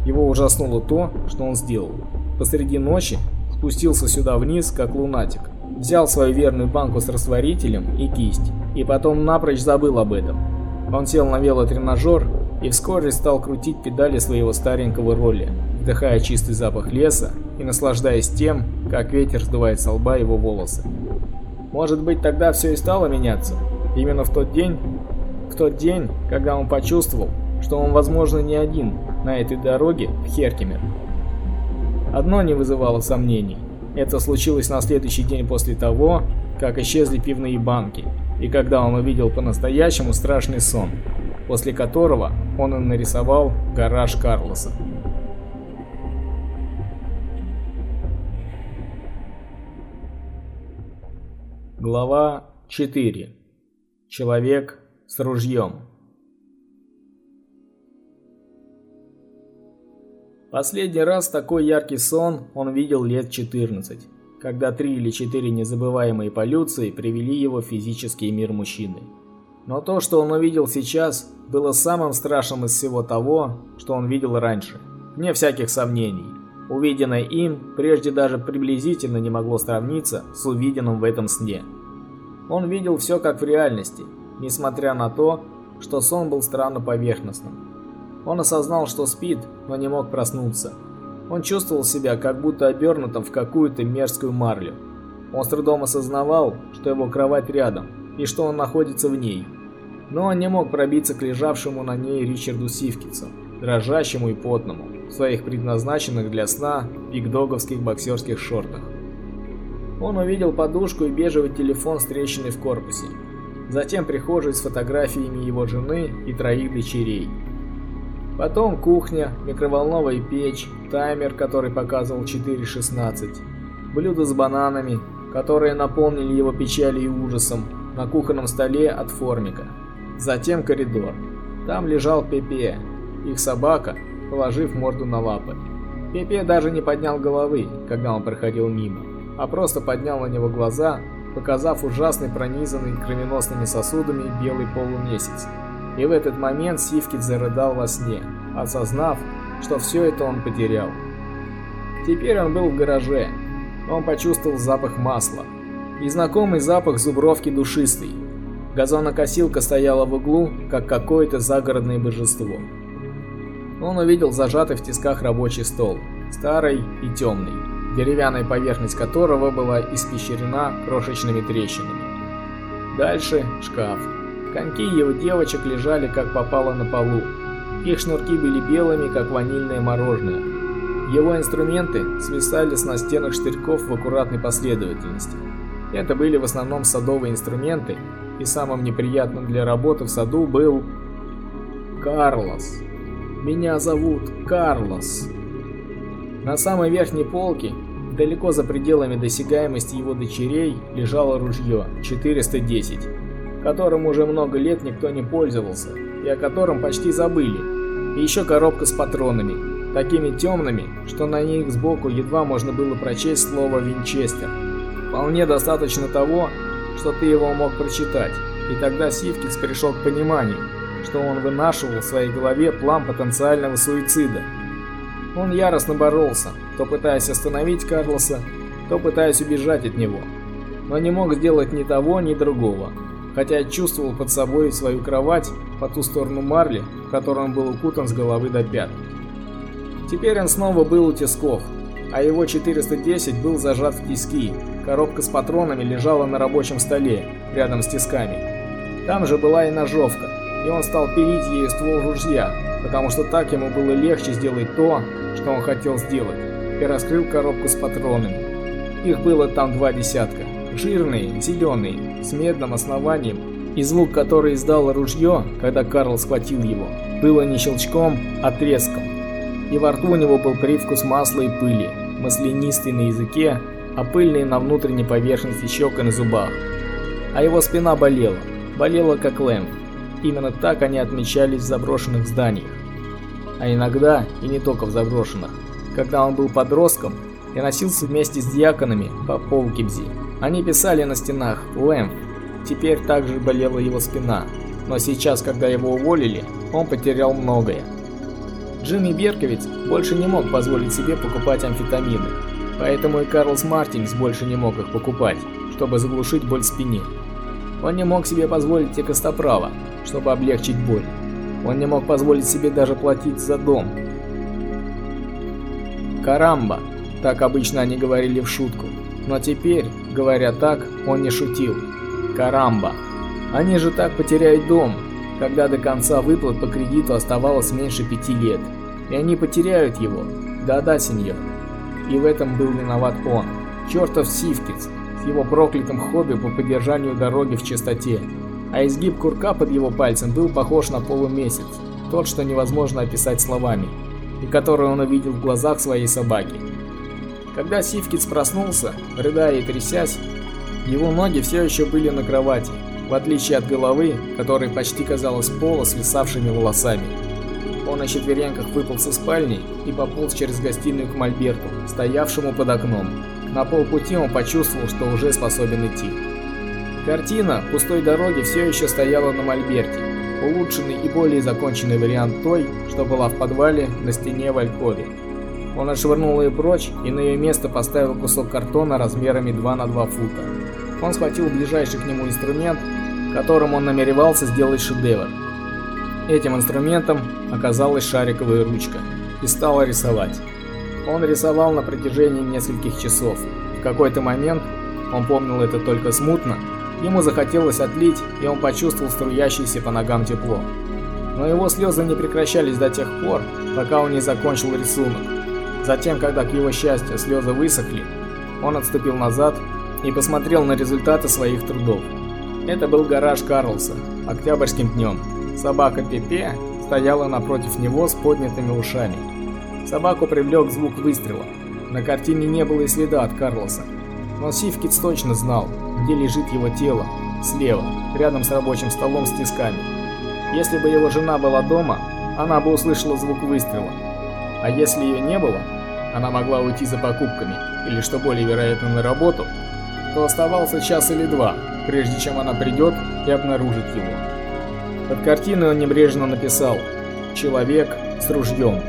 Его ужаснуло то, что он сделал. Посреди ночи спустился сюда вниз, как лунатик. Взял свою верную банку с растворителем и кисть, и потом напрочь забыл об этом. Он сел на велотренажер и вскоре стал крутить педали своего старенького роли, вдыхая чистый запах леса и наслаждаясь тем, как ветер сдувает с лба его волосы. Может быть, тогда все и стало меняться. Именно в тот день, в тот день, когда он почувствовал, что он, возможно, не один на этой дороге в Херкемер. Одно не вызывало сомнений. Это случилось на следующий день после того, как исчезли пивные банки, и когда он увидел по-настоящему страшный сон, после которого он и нарисовал гараж Карлоса. Глава 4 Человек с ружьем. Последний раз такой яркий сон он видел лет 14, когда три или четыре незабываемые полюции привели его в физический мир мужчины. Но то, что он увидел сейчас, было самым страшным из всего того, что он видел раньше. Вне всяких сомнений. Увиденное им прежде даже приблизительно не могло сравниться с увиденным в этом сне. Он видел все как в реальности, несмотря на то, что сон был странно поверхностным. Он осознал, что спит, но не мог проснуться. Он чувствовал себя как будто обернутым в какую-то мерзкую марлю. Он с трудом осознавал, что его кровать рядом, и что он находится в ней. Но он не мог пробиться к лежавшему на ней Ричарду Сивкицу, дрожащему и потному, в своих предназначенных для сна пикдоговских боксерских шортах. Он увидел подушку и бежевый телефон с в корпусе. Затем прихожую с фотографиями его жены и троих дочерей. Потом кухня, микроволновая печь, таймер, который показывал 4.16, блюдо с бананами, которые наполнили его печалью и ужасом, на кухонном столе от формика. Затем коридор. Там лежал Пепе, их собака, положив морду на лапы. Пепе даже не поднял головы, когда он проходил мимо, а просто поднял на него глаза, показав ужасный пронизанный кровеносными сосудами белый полумесяц. И в этот момент Сивкит зарыдал во сне, осознав, что все это он потерял. Теперь он был в гараже. Он почувствовал запах масла. И знакомый запах зубровки душистой. Газонокосилка стояла в углу, как какое-то загородное божество. Он увидел зажатый в тисках рабочий стол, старый и темный, деревянная поверхность которого была испещрена крошечными трещинами. Дальше шкаф. Коньки его девочек лежали как попало на полу. Их шнурки были белыми, как ванильное мороженое. Его инструменты свисали с настенных штырьков в аккуратной последовательности. Это были в основном садовые инструменты, и самым неприятным для работы в саду был Карлос. Меня зовут Карлос. На самой верхней полке, далеко за пределами досягаемости его дочерей, лежало ружье 410 которым уже много лет никто не пользовался, и о котором почти забыли. И еще коробка с патронами, такими темными, что на них сбоку едва можно было прочесть слово «Винчестер». Вполне достаточно того, что ты его мог прочитать, и тогда Сивкиц пришел к пониманию, что он вынашивал в своей голове план потенциального суицида. Он яростно боролся, то пытаясь остановить Карлоса, то пытаясь убежать от него, но не мог сделать ни того, ни другого хотя чувствовал под собой свою кровать по ту сторону марли, в которой он был укутан с головы до пят. Теперь он снова был у тисков, а его 410 был зажат в тиски. Коробка с патронами лежала на рабочем столе, рядом с тисками. Там же была и ножовка, и он стал пилить ею ствол ружья, потому что так ему было легче сделать то, что он хотел сделать, и раскрыл коробку с патронами. Их было там два десятка жирный, зеленый, с медным основанием, и звук, который издало ружье, когда Карл схватил его, было не щелчком, а треском. И во рту у него был привкус масла и пыли, маслянистый на языке, а пыльный на внутренней поверхности щек и на зубах. А его спина болела, болела как лэм. Именно так они отмечались в заброшенных зданиях. А иногда, и не только в заброшенных, когда он был подростком и носился вместе с диаконами по Полкибзи. Они писали на стенах «Лэмп». Теперь также болела его спина, но сейчас, когда его уволили, он потерял многое. Джимми Берковиц больше не мог позволить себе покупать амфетамины, поэтому и Карлс Мартинс больше не мог их покупать, чтобы заглушить боль спине. Он не мог себе позволить и костоправа, чтобы облегчить боль. Он не мог позволить себе даже платить за дом. Карамба, так обычно они говорили в шутку. Но теперь, говоря так, он не шутил. Карамба. Они же так потеряют дом, когда до конца выплат по кредиту оставалось меньше пяти лет. И они потеряют его. Да-да, сеньор. И в этом был виноват он. Чертов Сивкиц с его проклятым хобби по поддержанию дороги в чистоте. А изгиб курка под его пальцем был похож на полумесяц. Тот, что невозможно описать словами. И который он увидел в глазах своей собаки. Когда Сивкиц проснулся, рыдая и трясясь, его ноги все еще были на кровати, в отличие от головы, которой почти казалось пола свисавшими волосами. Он на четвереньках выполз из спальни и пополз через гостиную к Мольберту, стоявшему под окном. На полпути он почувствовал, что уже способен идти. Картина пустой дороги все еще стояла на Мольберте, улучшенный и более законченный вариант той, что была в подвале на стене в Алькове. Он отшвырнул ее прочь и на ее место поставил кусок картона размерами 2 на 2 фута. Он схватил ближайший к нему инструмент, которым он намеревался сделать шедевр. Этим инструментом оказалась шариковая ручка и стал рисовать. Он рисовал на протяжении нескольких часов. В какой-то момент, он помнил это только смутно, ему захотелось отлить, и он почувствовал струящееся по ногам тепло. Но его слезы не прекращались до тех пор, пока он не закончил рисунок. Затем, когда к его счастью слезы высохли, он отступил назад и посмотрел на результаты своих трудов. Это был гараж Карлса, октябрьским днем. Собака Пепе стояла напротив него с поднятыми ушами. Собаку привлек звук выстрела. На картине не было и следа от Карлоса. Но Сивкиц точно знал, где лежит его тело, слева, рядом с рабочим столом с тисками. Если бы его жена была дома, она бы услышала звук выстрела. А если ее не было, она могла уйти за покупками, или, что более вероятно, на работу, то оставался час или два, прежде чем она придет и обнаружит его. Под картиной он небрежно написал «Человек с ружьем».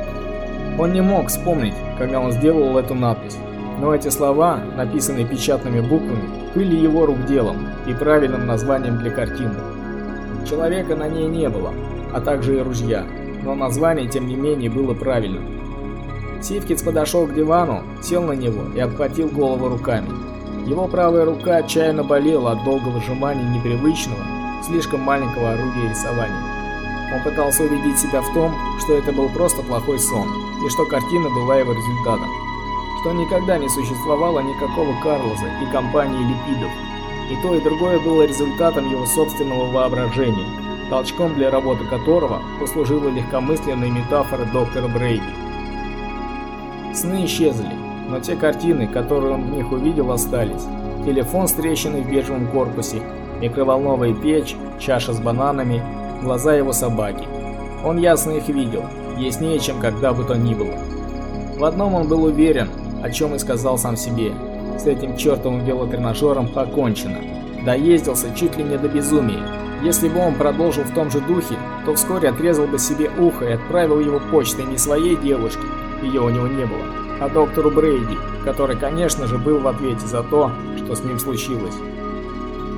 Он не мог вспомнить, когда он сделал эту надпись, но эти слова, написанные печатными буквами, были его рук делом и правильным названием для картины. Человека на ней не было, а также и ружья, но название, тем не менее, было правильным. Сивкиц подошел к дивану, сел на него и обхватил голову руками. Его правая рука отчаянно болела от долгого сжимания непривычного, слишком маленького орудия рисования. Он пытался убедить себя в том, что это был просто плохой сон, и что картина была его результатом. Что никогда не существовало никакого Карлоза и компании Липидов. И то, и другое было результатом его собственного воображения, толчком для работы которого послужила легкомысленная метафора доктора Брейди. Сны исчезли, но те картины, которые он в них увидел, остались. Телефон с трещиной в бежевом корпусе, микроволновая печь, чаша с бананами, глаза его собаки. Он ясно их видел, яснее, чем когда бы то ни было. В одном он был уверен, о чем и сказал сам себе. С этим чертовым велотренажером покончено. Доездился чуть ли не до безумия. Если бы он продолжил в том же духе, то вскоре отрезал бы себе ухо и отправил его почтой не своей девушке, ее у него не было, а доктору Брейди, который, конечно же, был в ответе за то, что с ним случилось.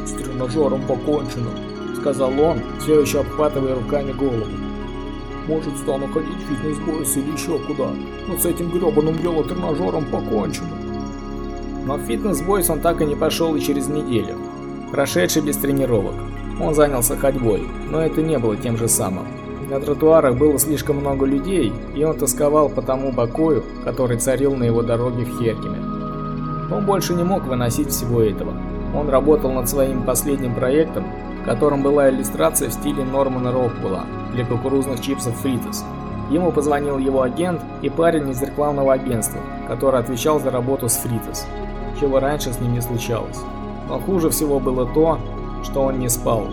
«С тренажером покончено», — сказал он, все еще обхватывая руками голову. «Может, стану ходить в фитнес-бойс или еще куда, но с этим гребаным велотренажером покончено». Но в фитнес-бойс он так и не пошел и через неделю, прошедший без тренировок. Он занялся ходьбой, но это не было тем же самым. На тротуарах было слишком много людей, и он тосковал по тому покою, который царил на его дороге в Херкеме. Он больше не мог выносить всего этого. Он работал над своим последним проектом, котором была иллюстрация в стиле Нормана Роквелла для кукурузных чипсов Фритос. Ему позвонил его агент и парень из рекламного агентства, который отвечал за работу с Фритос, чего раньше с ним не случалось. Но хуже всего было то, что он не спал.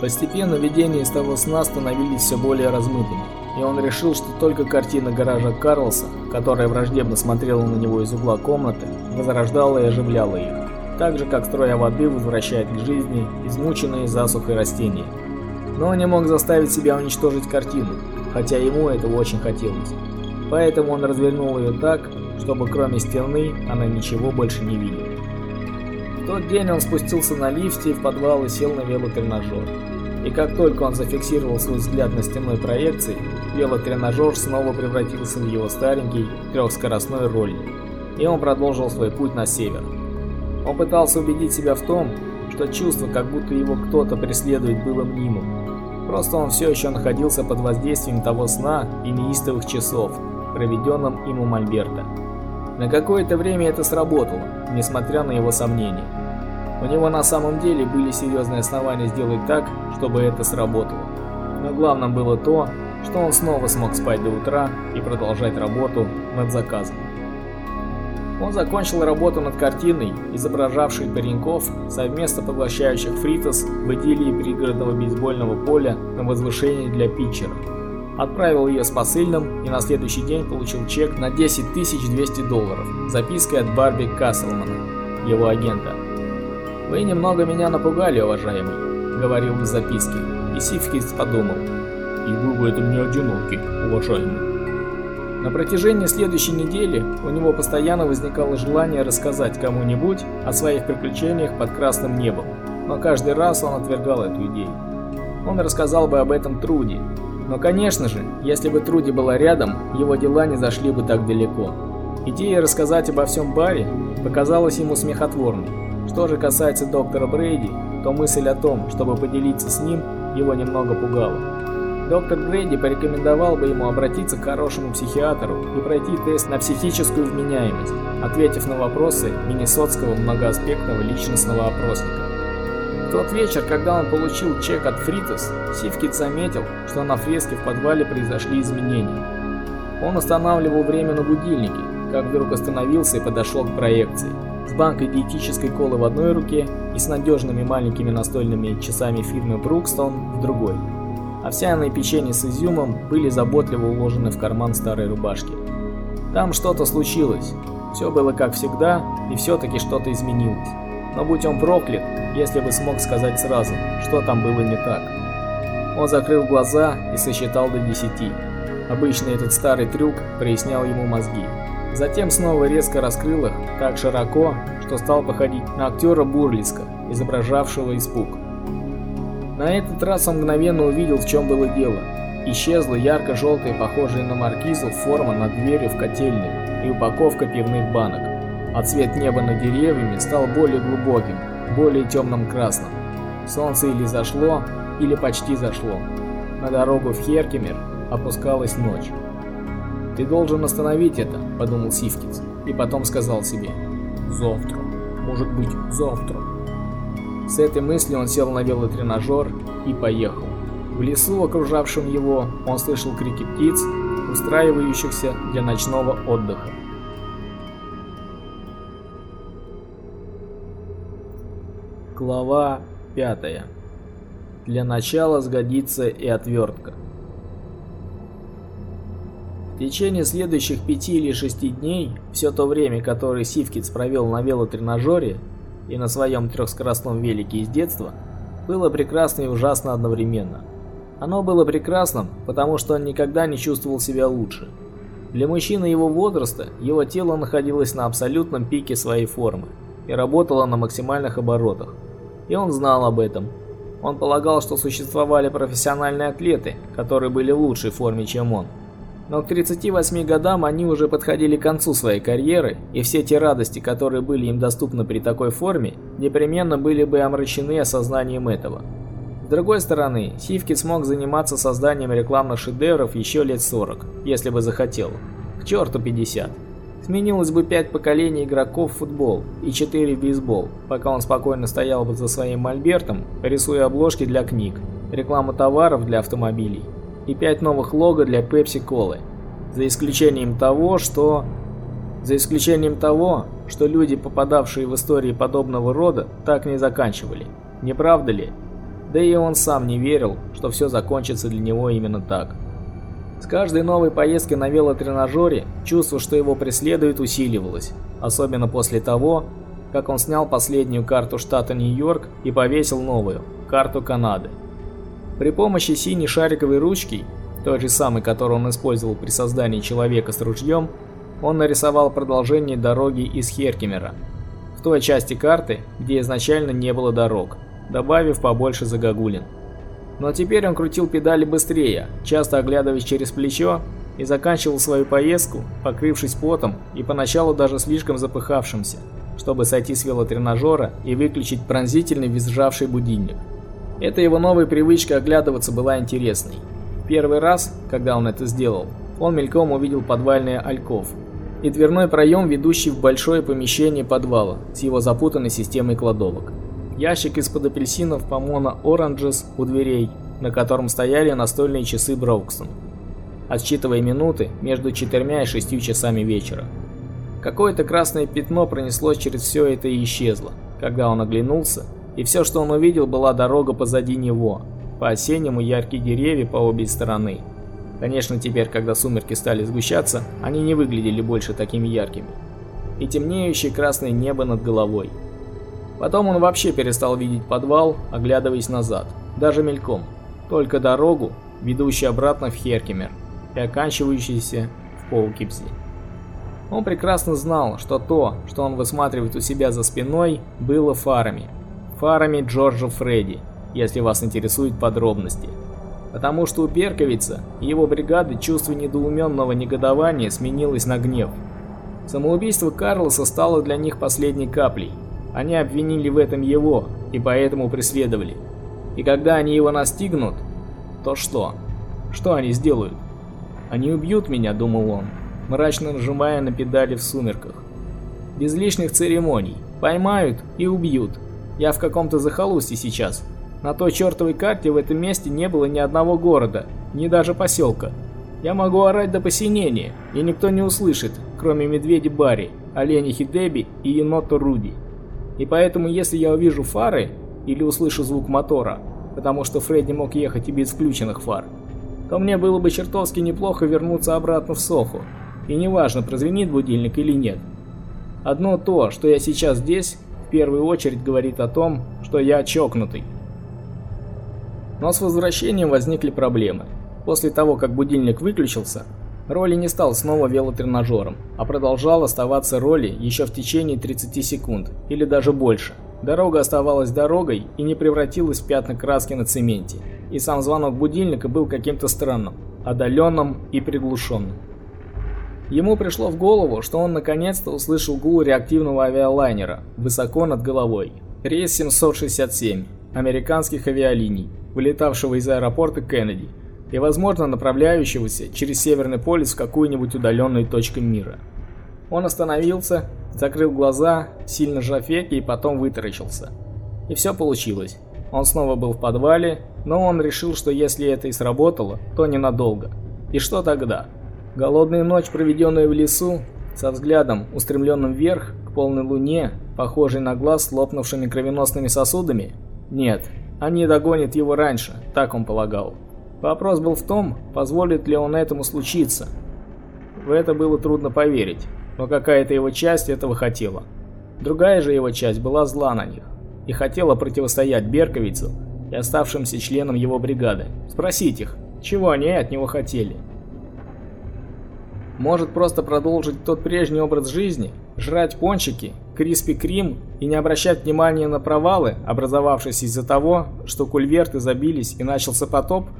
Постепенно видения из того сна становились все более размытыми, и он решил, что только картина гаража Карлса, которая враждебно смотрела на него из угла комнаты, возрождала и оживляла их, так же как струя воды возвращает к жизни измученные засухой растения. Но он не мог заставить себя уничтожить картину, хотя ему этого очень хотелось. Поэтому он развернул ее так, чтобы кроме стены она ничего больше не видела. В тот день он спустился на лифте в подвал и сел на велотренажер. И как только он зафиксировал свой взгляд на стенной проекции, велотренажер снова превратился в его старенький трехскоростной роллер. И он продолжил свой путь на север. Он убедить себя в том, что чувство, как будто его кто-то преследует, было мнимым. Просто он все еще находился под воздействием того сна и неистовых часов, проведенным им у Мольберта. На какое-то время это сработало, несмотря на его сомнения. У него на самом деле были серьезные основания сделать так, чтобы это сработало. Но главным было то, что он снова смог спать до утра и продолжать работу над заказом. Он закончил работу над картиной, изображавшей пареньков, совместно поглощающих фритос в идиллии пригородного бейсбольного поля на возвышении для питчера. Отправил ее с посыльным и на следующий день получил чек на 10 200 долларов, запиской от Барби Каслмана, его агента. «Вы немного меня напугали, уважаемый», — говорил в записке, и Сивкис подумал. «И вы в этом не одиноки, уважаемый». На протяжении следующей недели у него постоянно возникало желание рассказать кому-нибудь о своих приключениях под красным небом, но каждый раз он отвергал эту идею. Он рассказал бы об этом Труди, но, конечно же, если бы Труди была рядом, его дела не зашли бы так далеко. Идея рассказать обо всем Барри показалась ему смехотворной. Что же касается доктора Брейди, то мысль о том, чтобы поделиться с ним, его немного пугала. Доктор Брейди порекомендовал бы ему обратиться к хорошему психиатру и пройти тест на психическую вменяемость, ответив на вопросы Миннесотского многоаспектного личностного опросника. В тот вечер, когда он получил чек от Фритас, Сивкит заметил, что на фреске в подвале произошли изменения. Он останавливал время на будильнике, как вдруг остановился и подошел к проекции. С банкой диетической колы в одной руке и с надежными маленькими настольными часами фирмы Брукстон в другой. Овсяные печенье с изюмом были заботливо уложены в карман старой рубашки. Там что-то случилось. Все было как всегда, и все-таки что-то изменилось. Но будь он проклят, если бы смог сказать сразу, что там было не так. Он закрыл глаза и сосчитал до десяти. Обычно этот старый трюк прояснял ему мозги. Затем снова резко раскрыл их, так широко, что стал походить на актера Бурлиска, изображавшего испуг. На этот раз он мгновенно увидел, в чем было дело. Исчезла ярко-желтая, похожая на маркизу, форма над дверью в котельную и упаковка пивных банок. А цвет неба над деревьями стал более глубоким, более темным красным. Солнце или зашло, или почти зашло. На дорогу в Херкемер опускалась ночь. «Ты должен остановить это», — подумал Сивкиц, и потом сказал себе «Завтра, может быть, завтра». С этой мыслью он сел на велотренажер и поехал. В лесу, окружавшем его, он слышал крики птиц, устраивающихся для ночного отдыха. Глава 5. Для начала сгодится и отвертка. В течение следующих пяти или шести дней, все то время, которое Сивкиц провел на велотренажере и на своем трехскоростном велике из детства, было прекрасно и ужасно одновременно. Оно было прекрасным, потому что он никогда не чувствовал себя лучше. Для мужчины его возраста его тело находилось на абсолютном пике своей формы и работало на максимальных оборотах. И он знал об этом. Он полагал, что существовали профессиональные атлеты, которые были в лучшей форме, чем он. Но к 38 годам они уже подходили к концу своей карьеры, и все те радости, которые были им доступны при такой форме, непременно были бы омрачены осознанием этого. С другой стороны, Сивки смог заниматься созданием рекламных шедевров еще лет 40, если бы захотел. К черту 50. Сменилось бы 5 поколений игроков в футбол и 4 в бейсбол, пока он спокойно стоял бы за своим мольбертом, рисуя обложки для книг, рекламу товаров для автомобилей и 5 новых лого для Pepsi Колы. За исключением того, что... За исключением того, что люди, попадавшие в истории подобного рода, так не заканчивали. Не правда ли? Да и он сам не верил, что все закончится для него именно так. С каждой новой поездкой на велотренажере чувство, что его преследует, усиливалось. Особенно после того, как он снял последнюю карту штата Нью-Йорк и повесил новую, карту Канады. При помощи синей шариковой ручки, той же самой, которую он использовал при создании человека с ружьем, он нарисовал продолжение дороги из Херкемера, в той части карты, где изначально не было дорог, добавив побольше загогулин. Но теперь он крутил педали быстрее, часто оглядываясь через плечо, и заканчивал свою поездку, покрывшись потом и поначалу даже слишком запыхавшимся, чтобы сойти с велотренажера и выключить пронзительный визжавший будильник. Эта его новая привычка оглядываться была интересной. Первый раз, когда он это сделал, он мельком увидел подвальный альков и дверной проем, ведущий в большое помещение подвала с его запутанной системой кладовок. Ящик из-под апельсинов Помона Оранжес у дверей, на котором стояли настольные часы Броуксон, отсчитывая минуты между четырьмя и шестью часами вечера. Какое-то красное пятно пронеслось через все это и исчезло, когда он оглянулся и все, что он увидел, была дорога позади него, по-осеннему яркие деревья по обе стороны. Конечно, теперь, когда сумерки стали сгущаться, они не выглядели больше такими яркими. И темнеющее красное небо над головой. Потом он вообще перестал видеть подвал, оглядываясь назад, даже мельком. Только дорогу, ведущую обратно в Херкемер и оканчивающуюся в Поукипсе. Он прекрасно знал, что то, что он высматривает у себя за спиной, было фарами – фарами Джорджа Фредди, если вас интересуют подробности. Потому что у Берковица и его бригады чувство недоуменного негодования сменилось на гнев. Самоубийство Карлоса стало для них последней каплей. Они обвинили в этом его и поэтому преследовали. И когда они его настигнут, то что? Что они сделают? Они убьют меня, думал он, мрачно нажимая на педали в сумерках. Без лишних церемоний. Поймают и убьют. Я в каком-то захолустье сейчас. На той чертовой карте в этом месте не было ни одного города, ни даже поселка. Я могу орать до посинения, и никто не услышит, кроме медведя Барри, оленихи Дебби и енота Руди. И поэтому, если я увижу фары или услышу звук мотора, потому что Фредди мог ехать и без включенных фар, то мне было бы чертовски неплохо вернуться обратно в Соху. И неважно, прозвенит будильник или нет. Одно то, что я сейчас здесь, в первую очередь говорит о том, что я чокнутый. Но с возвращением возникли проблемы. После того, как будильник выключился, Роли не стал снова велотренажером, а продолжал оставаться Роли еще в течение 30 секунд, или даже больше. Дорога оставалась дорогой и не превратилась в пятна краски на цементе, и сам звонок будильника был каким-то странным, отдаленным и приглушенным. Ему пришло в голову, что он наконец-то услышал гул реактивного авиалайнера высоко над головой. Рейс 767 американских авиалиний, вылетавшего из аэропорта Кеннеди и, возможно, направляющегося через Северный полюс в какую-нибудь удаленную точку мира. Он остановился, закрыл глаза, сильно сжав веки и потом вытаращился. И все получилось. Он снова был в подвале, но он решил, что если это и сработало, то ненадолго. И что тогда? Голодная ночь, проведенная в лесу, со взглядом, устремленным вверх, к полной луне, похожей на глаз с лопнувшими кровеносными сосудами? Нет, они догонят его раньше, так он полагал. Вопрос был в том, позволит ли он этому случиться. В это было трудно поверить, но какая-то его часть этого хотела. Другая же его часть была зла на них и хотела противостоять Берковицу и оставшимся членам его бригады. Спросить их, чего они от него хотели. Может просто продолжить тот прежний образ жизни, жрать пончики, Криспи Крим и не обращать внимания на провалы, образовавшиеся из-за того, что кульверты забились и начался потоп –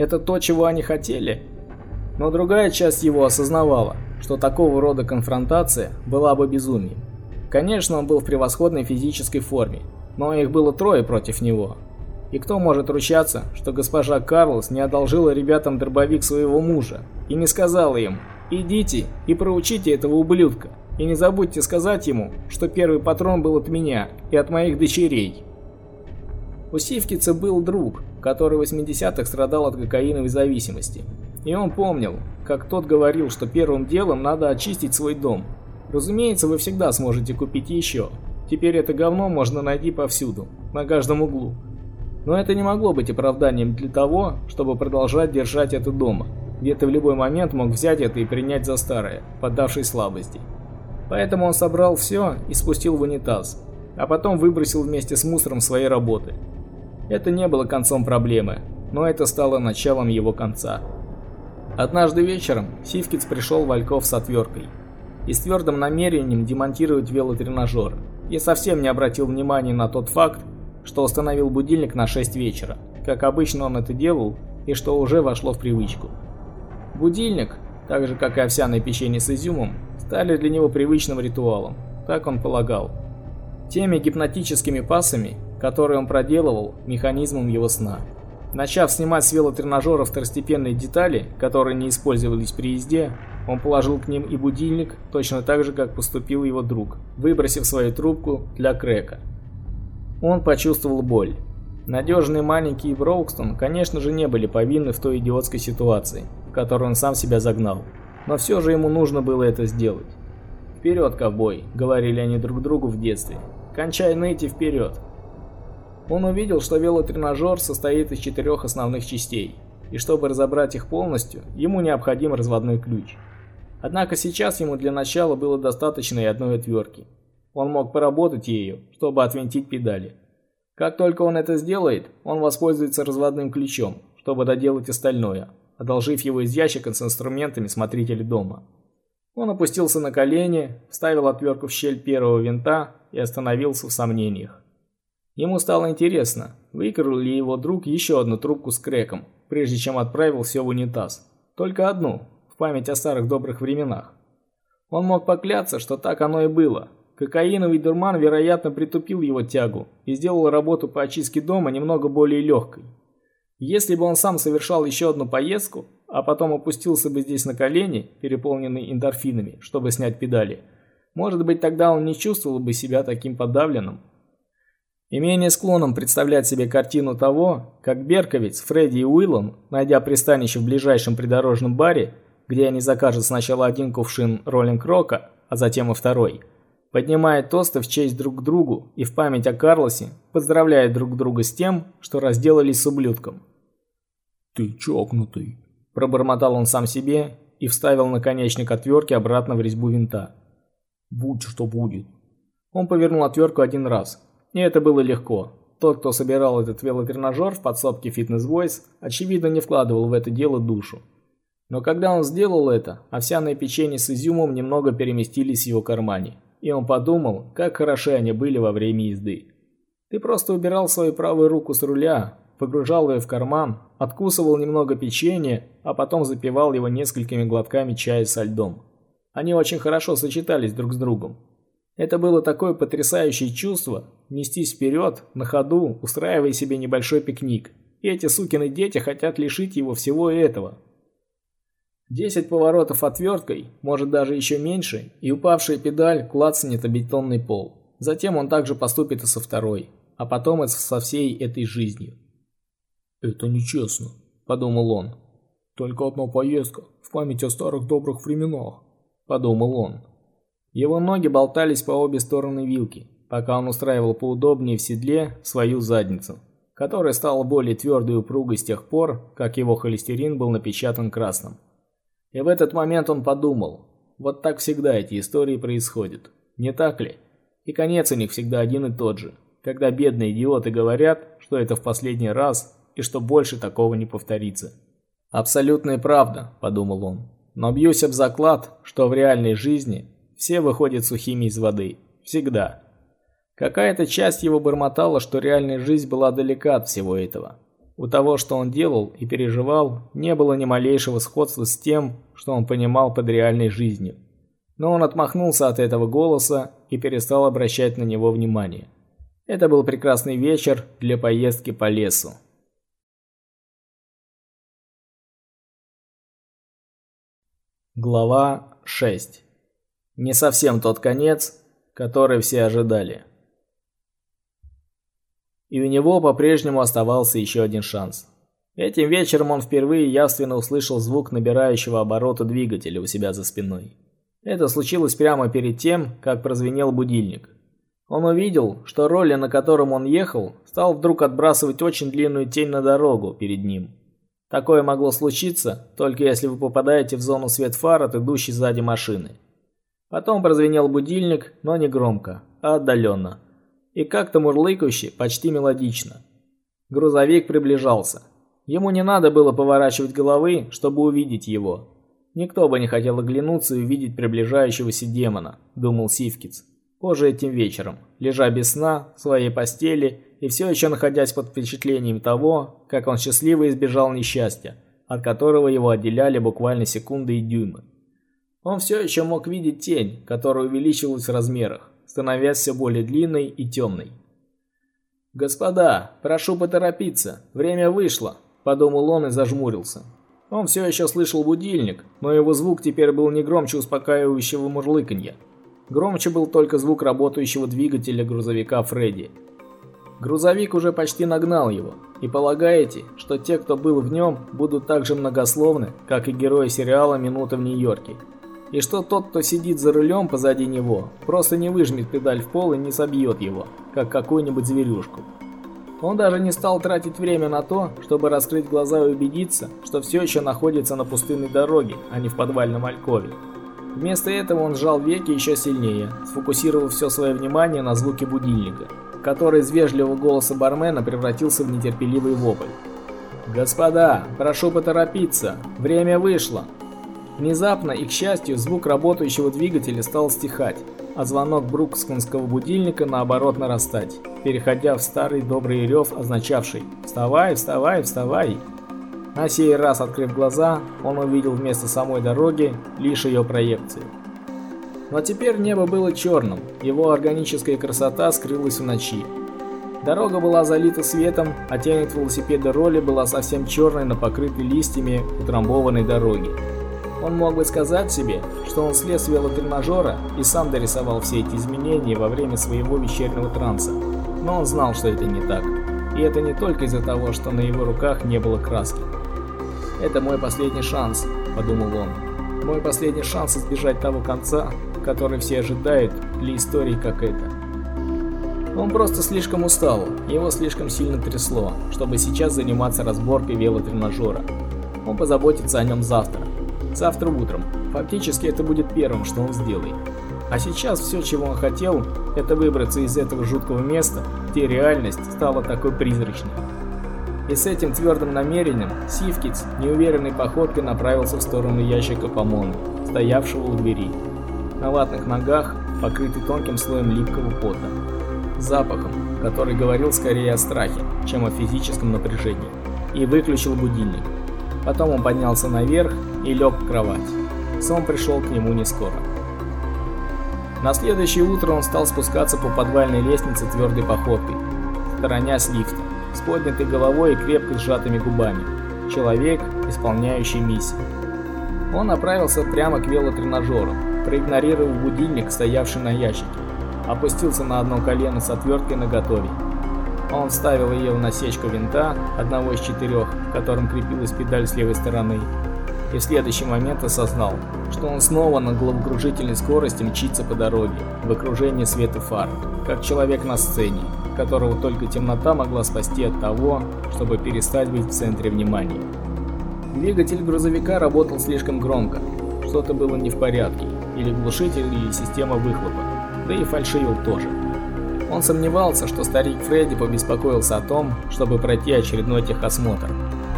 это то, чего они хотели. Но другая часть его осознавала, что такого рода конфронтация была бы безумием. Конечно, он был в превосходной физической форме, но их было трое против него. И кто может ручаться, что госпожа Карлос не одолжила ребятам дробовик своего мужа и не сказала им «Идите и проучите этого ублюдка, и не забудьте сказать ему, что первый патрон был от меня и от моих дочерей». У Сивкица был друг, который в 80-х страдал от кокаиновой зависимости. И он помнил, как тот говорил, что первым делом надо очистить свой дом. Разумеется, вы всегда сможете купить еще. Теперь это говно можно найти повсюду, на каждом углу. Но это не могло быть оправданием для того, чтобы продолжать держать это дома, где ты в любой момент мог взять это и принять за старое, поддавшись слабости. Поэтому он собрал все и спустил в унитаз, а потом выбросил вместе с мусором своей работы – это не было концом проблемы, но это стало началом его конца. Однажды вечером Сивкиц пришел в Альков с отверткой и с твердым намерением демонтировать велотренажер. И совсем не обратил внимания на тот факт, что установил будильник на 6 вечера, как обычно он это делал и что уже вошло в привычку. Будильник, так же как и овсяное печенье с изюмом, стали для него привычным ритуалом, так он полагал. Теми гипнотическими пасами, который он проделывал механизмом его сна. Начав снимать с велотренажера второстепенные детали, которые не использовались при езде, он положил к ним и будильник, точно так же, как поступил его друг, выбросив свою трубку для крека. Он почувствовал боль. Надежные маленькие Броукстон, конечно же, не были повинны в той идиотской ситуации, в которую он сам себя загнал. Но все же ему нужно было это сделать. «Вперед, ковбой!» — говорили они друг другу в детстве. «Кончай ныть и вперед!» Он увидел, что велотренажер состоит из четырех основных частей, и чтобы разобрать их полностью, ему необходим разводной ключ. Однако сейчас ему для начала было достаточно и одной отвертки. Он мог поработать ею, чтобы отвинтить педали. Как только он это сделает, он воспользуется разводным ключом, чтобы доделать остальное, одолжив его из ящика с инструментами смотрителя дома. Он опустился на колени, вставил отвертку в щель первого винта и остановился в сомнениях. Ему стало интересно, выкрал ли его друг еще одну трубку с крэком, прежде чем отправил все в унитаз. Только одну, в память о старых добрых временах. Он мог покляться, что так оно и было. Кокаиновый дурман, вероятно, притупил его тягу и сделал работу по очистке дома немного более легкой. Если бы он сам совершал еще одну поездку, а потом опустился бы здесь на колени, переполненный эндорфинами, чтобы снять педали, может быть тогда он не чувствовал бы себя таким подавленным. И менее представлять себе картину того, как Берковиц, Фредди и Уиллом, найдя пристанище в ближайшем придорожном баре, где они закажут сначала один кувшин роллинг рока, а затем и второй, поднимает тосты в честь друг другу и в память о Карлосе поздравляет друг друга с тем, что разделались с ублюдком. «Ты чокнутый», – пробормотал он сам себе и вставил наконечник отвертки обратно в резьбу винта. «Будь что будет». Он повернул отвертку один раз, и это было легко. Тот, кто собирал этот велотренажер в подсобке Fitness Voice, очевидно не вкладывал в это дело душу. Но когда он сделал это, овсяные печенье с изюмом немного переместились в его кармане, и он подумал, как хороши они были во время езды. Ты просто убирал свою правую руку с руля, погружал ее в карман, откусывал немного печенья, а потом запивал его несколькими глотками чая со льдом. Они очень хорошо сочетались друг с другом. Это было такое потрясающее чувство нестись вперед, на ходу, устраивая себе небольшой пикник. И эти сукины дети хотят лишить его всего этого. Десять поворотов отверткой, может даже еще меньше, и упавшая педаль клацнет о бетонный пол. Затем он также поступит и со второй, а потом и со всей этой жизнью. «Это нечестно», – подумал он. «Только одна поездка, в память о старых добрых временах», – подумал он. Его ноги болтались по обе стороны вилки, пока он устраивал поудобнее в седле свою задницу, которая стала более твердой и упругой с тех пор, как его холестерин был напечатан красным. И в этот момент он подумал, вот так всегда эти истории происходят, не так ли? И конец у них всегда один и тот же, когда бедные идиоты говорят, что это в последний раз и что больше такого не повторится. «Абсолютная правда», – подумал он. «Но бьюсь об заклад, что в реальной жизни все выходят сухими из воды. Всегда. Какая-то часть его бормотала, что реальная жизнь была далека от всего этого. У того, что он делал и переживал, не было ни малейшего сходства с тем, что он понимал под реальной жизнью. Но он отмахнулся от этого голоса и перестал обращать на него внимание. Это был прекрасный вечер для поездки по лесу. Глава 6 не совсем тот конец, который все ожидали. И у него по-прежнему оставался еще один шанс. Этим вечером он впервые явственно услышал звук набирающего обороты двигателя у себя за спиной. Это случилось прямо перед тем, как прозвенел будильник. Он увидел, что ролли, на котором он ехал, стал вдруг отбрасывать очень длинную тень на дорогу перед ним. Такое могло случиться, только если вы попадаете в зону свет фар от идущей сзади машины. Потом прозвенел будильник, но не громко, а отдаленно. И как-то мурлыкающе, почти мелодично. Грузовик приближался. Ему не надо было поворачивать головы, чтобы увидеть его. Никто бы не хотел оглянуться и увидеть приближающегося демона, думал Сивкиц. Позже этим вечером, лежа без сна в своей постели и все еще находясь под впечатлением того, как он счастливо избежал несчастья, от которого его отделяли буквально секунды и дюймы. Он все еще мог видеть тень, которая увеличивалась в размерах, становясь все более длинной и темной. «Господа, прошу поторопиться, время вышло», – подумал он и зажмурился. Он все еще слышал будильник, но его звук теперь был не громче успокаивающего мурлыканья. Громче был только звук работающего двигателя грузовика Фредди. Грузовик уже почти нагнал его, и полагаете, что те, кто был в нем, будут так же многословны, как и герои сериала «Минута в Нью-Йорке», и что тот, кто сидит за рулем позади него, просто не выжмет педаль в пол и не собьет его, как какую-нибудь зверюшку. Он даже не стал тратить время на то, чтобы раскрыть глаза и убедиться, что все еще находится на пустынной дороге, а не в подвальном алькове. Вместо этого он сжал веки еще сильнее, сфокусировав все свое внимание на звуке будильника, который из вежливого голоса бармена превратился в нетерпеливый вопль. «Господа, прошу поторопиться, время вышло!» Внезапно и, к счастью, звук работающего двигателя стал стихать, а звонок брукскинского будильника наоборот нарастать, переходя в старый добрый рев, означавший «Вставай, вставай, вставай!». На сей раз, открыв глаза, он увидел вместо самой дороги лишь ее проекцию. Но теперь небо было черным, его органическая красота скрылась в ночи. Дорога была залита светом, а тень от велосипеда роли была совсем черной на покрытой листьями утрамбованной дороге. Он мог бы сказать себе, что он слез с велотренажера и сам дорисовал все эти изменения во время своего вечернего транса. Но он знал, что это не так. И это не только из-за того, что на его руках не было краски. «Это мой последний шанс», – подумал он. «Мой последний шанс избежать того конца, который все ожидают для истории как это». Он просто слишком устал, его слишком сильно трясло, чтобы сейчас заниматься разборкой велотренажера. Он позаботится о нем завтра. Завтра утром. Фактически это будет первым, что он сделает. А сейчас все, чего он хотел, это выбраться из этого жуткого места, где реальность стала такой призрачной. И с этим твердым намерением Сивкиц неуверенной походкой направился в сторону ящика помоны, стоявшего у двери. На ватных ногах, покрытый тонким слоем липкого пота. Запахом, который говорил скорее о страхе, чем о физическом напряжении. И выключил будильник. Потом он поднялся наверх и лег в кровать. Сон пришел к нему не скоро. На следующее утро он стал спускаться по подвальной лестнице твердой походкой, сторонясь лифта, с поднятой головой и крепко сжатыми губами. Человек, исполняющий миссию. Он направился прямо к велотренажеру, проигнорировав будильник, стоявший на ящике. Опустился на одно колено с отверткой наготове. Он вставил ее в насечку винта, одного из четырех, которым крепилась педаль с левой стороны, и в следующий момент осознал, что он снова на головокружительной скорости мчится по дороге, в окружении света фар, как человек на сцене, которого только темнота могла спасти от того, чтобы перестать быть в центре внимания. Двигатель грузовика работал слишком громко, что-то было не в порядке, или глушитель, или система выхлопа, да и фальшивил тоже. Он сомневался, что старик Фредди побеспокоился о том, чтобы пройти очередной техосмотр,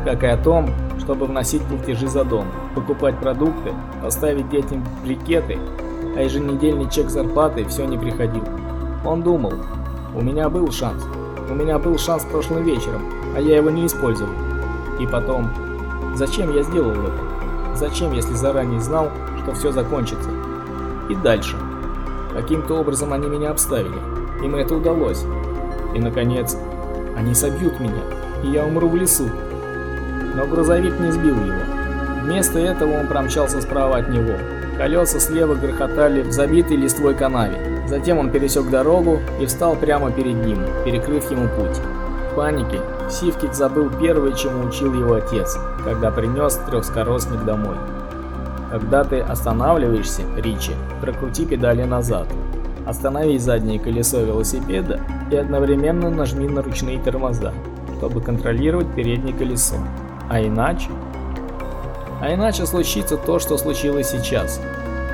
как и о том, чтобы вносить платежи за дом, покупать продукты, поставить детям брикеты, а еженедельный чек зарплаты все не приходил. Он думал, у меня был шанс, у меня был шанс прошлым вечером, а я его не использовал. И потом, зачем я сделал это? Зачем, если заранее знал, что все закончится? И дальше. Каким-то образом они меня обставили, им это удалось. И наконец, они собьют меня, и я умру в лесу но грузовик не сбил его. Вместо этого он промчался справа от него. Колеса слева грохотали в забитой листвой канаве. Затем он пересек дорогу и встал прямо перед ним, перекрыв ему путь. В панике Сивкит забыл первое, чему учил его отец, когда принес трехскоростник домой. Когда ты останавливаешься, Ричи, прокрути педали назад. Останови заднее колесо велосипеда и одновременно нажми на ручные тормоза, чтобы контролировать переднее колесо. А иначе? А иначе случится то, что случилось сейчас.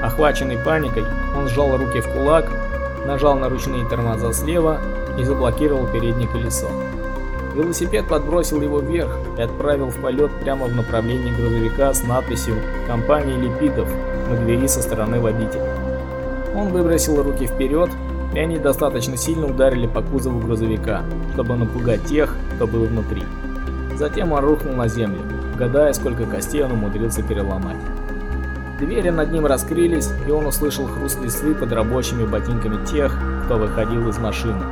Охваченный паникой, он сжал руки в кулак, нажал на ручные тормоза слева и заблокировал переднее колесо. Велосипед подбросил его вверх и отправил в полет прямо в направлении грузовика с надписью «Компания Липидов» на двери со стороны водителя. Он выбросил руки вперед, и они достаточно сильно ударили по кузову грузовика, чтобы напугать тех, кто был внутри. Затем он рухнул на землю, гадая, сколько костей он умудрился переломать. Двери над ним раскрылись, и он услышал хруст листвы под рабочими ботинками тех, кто выходил из машины.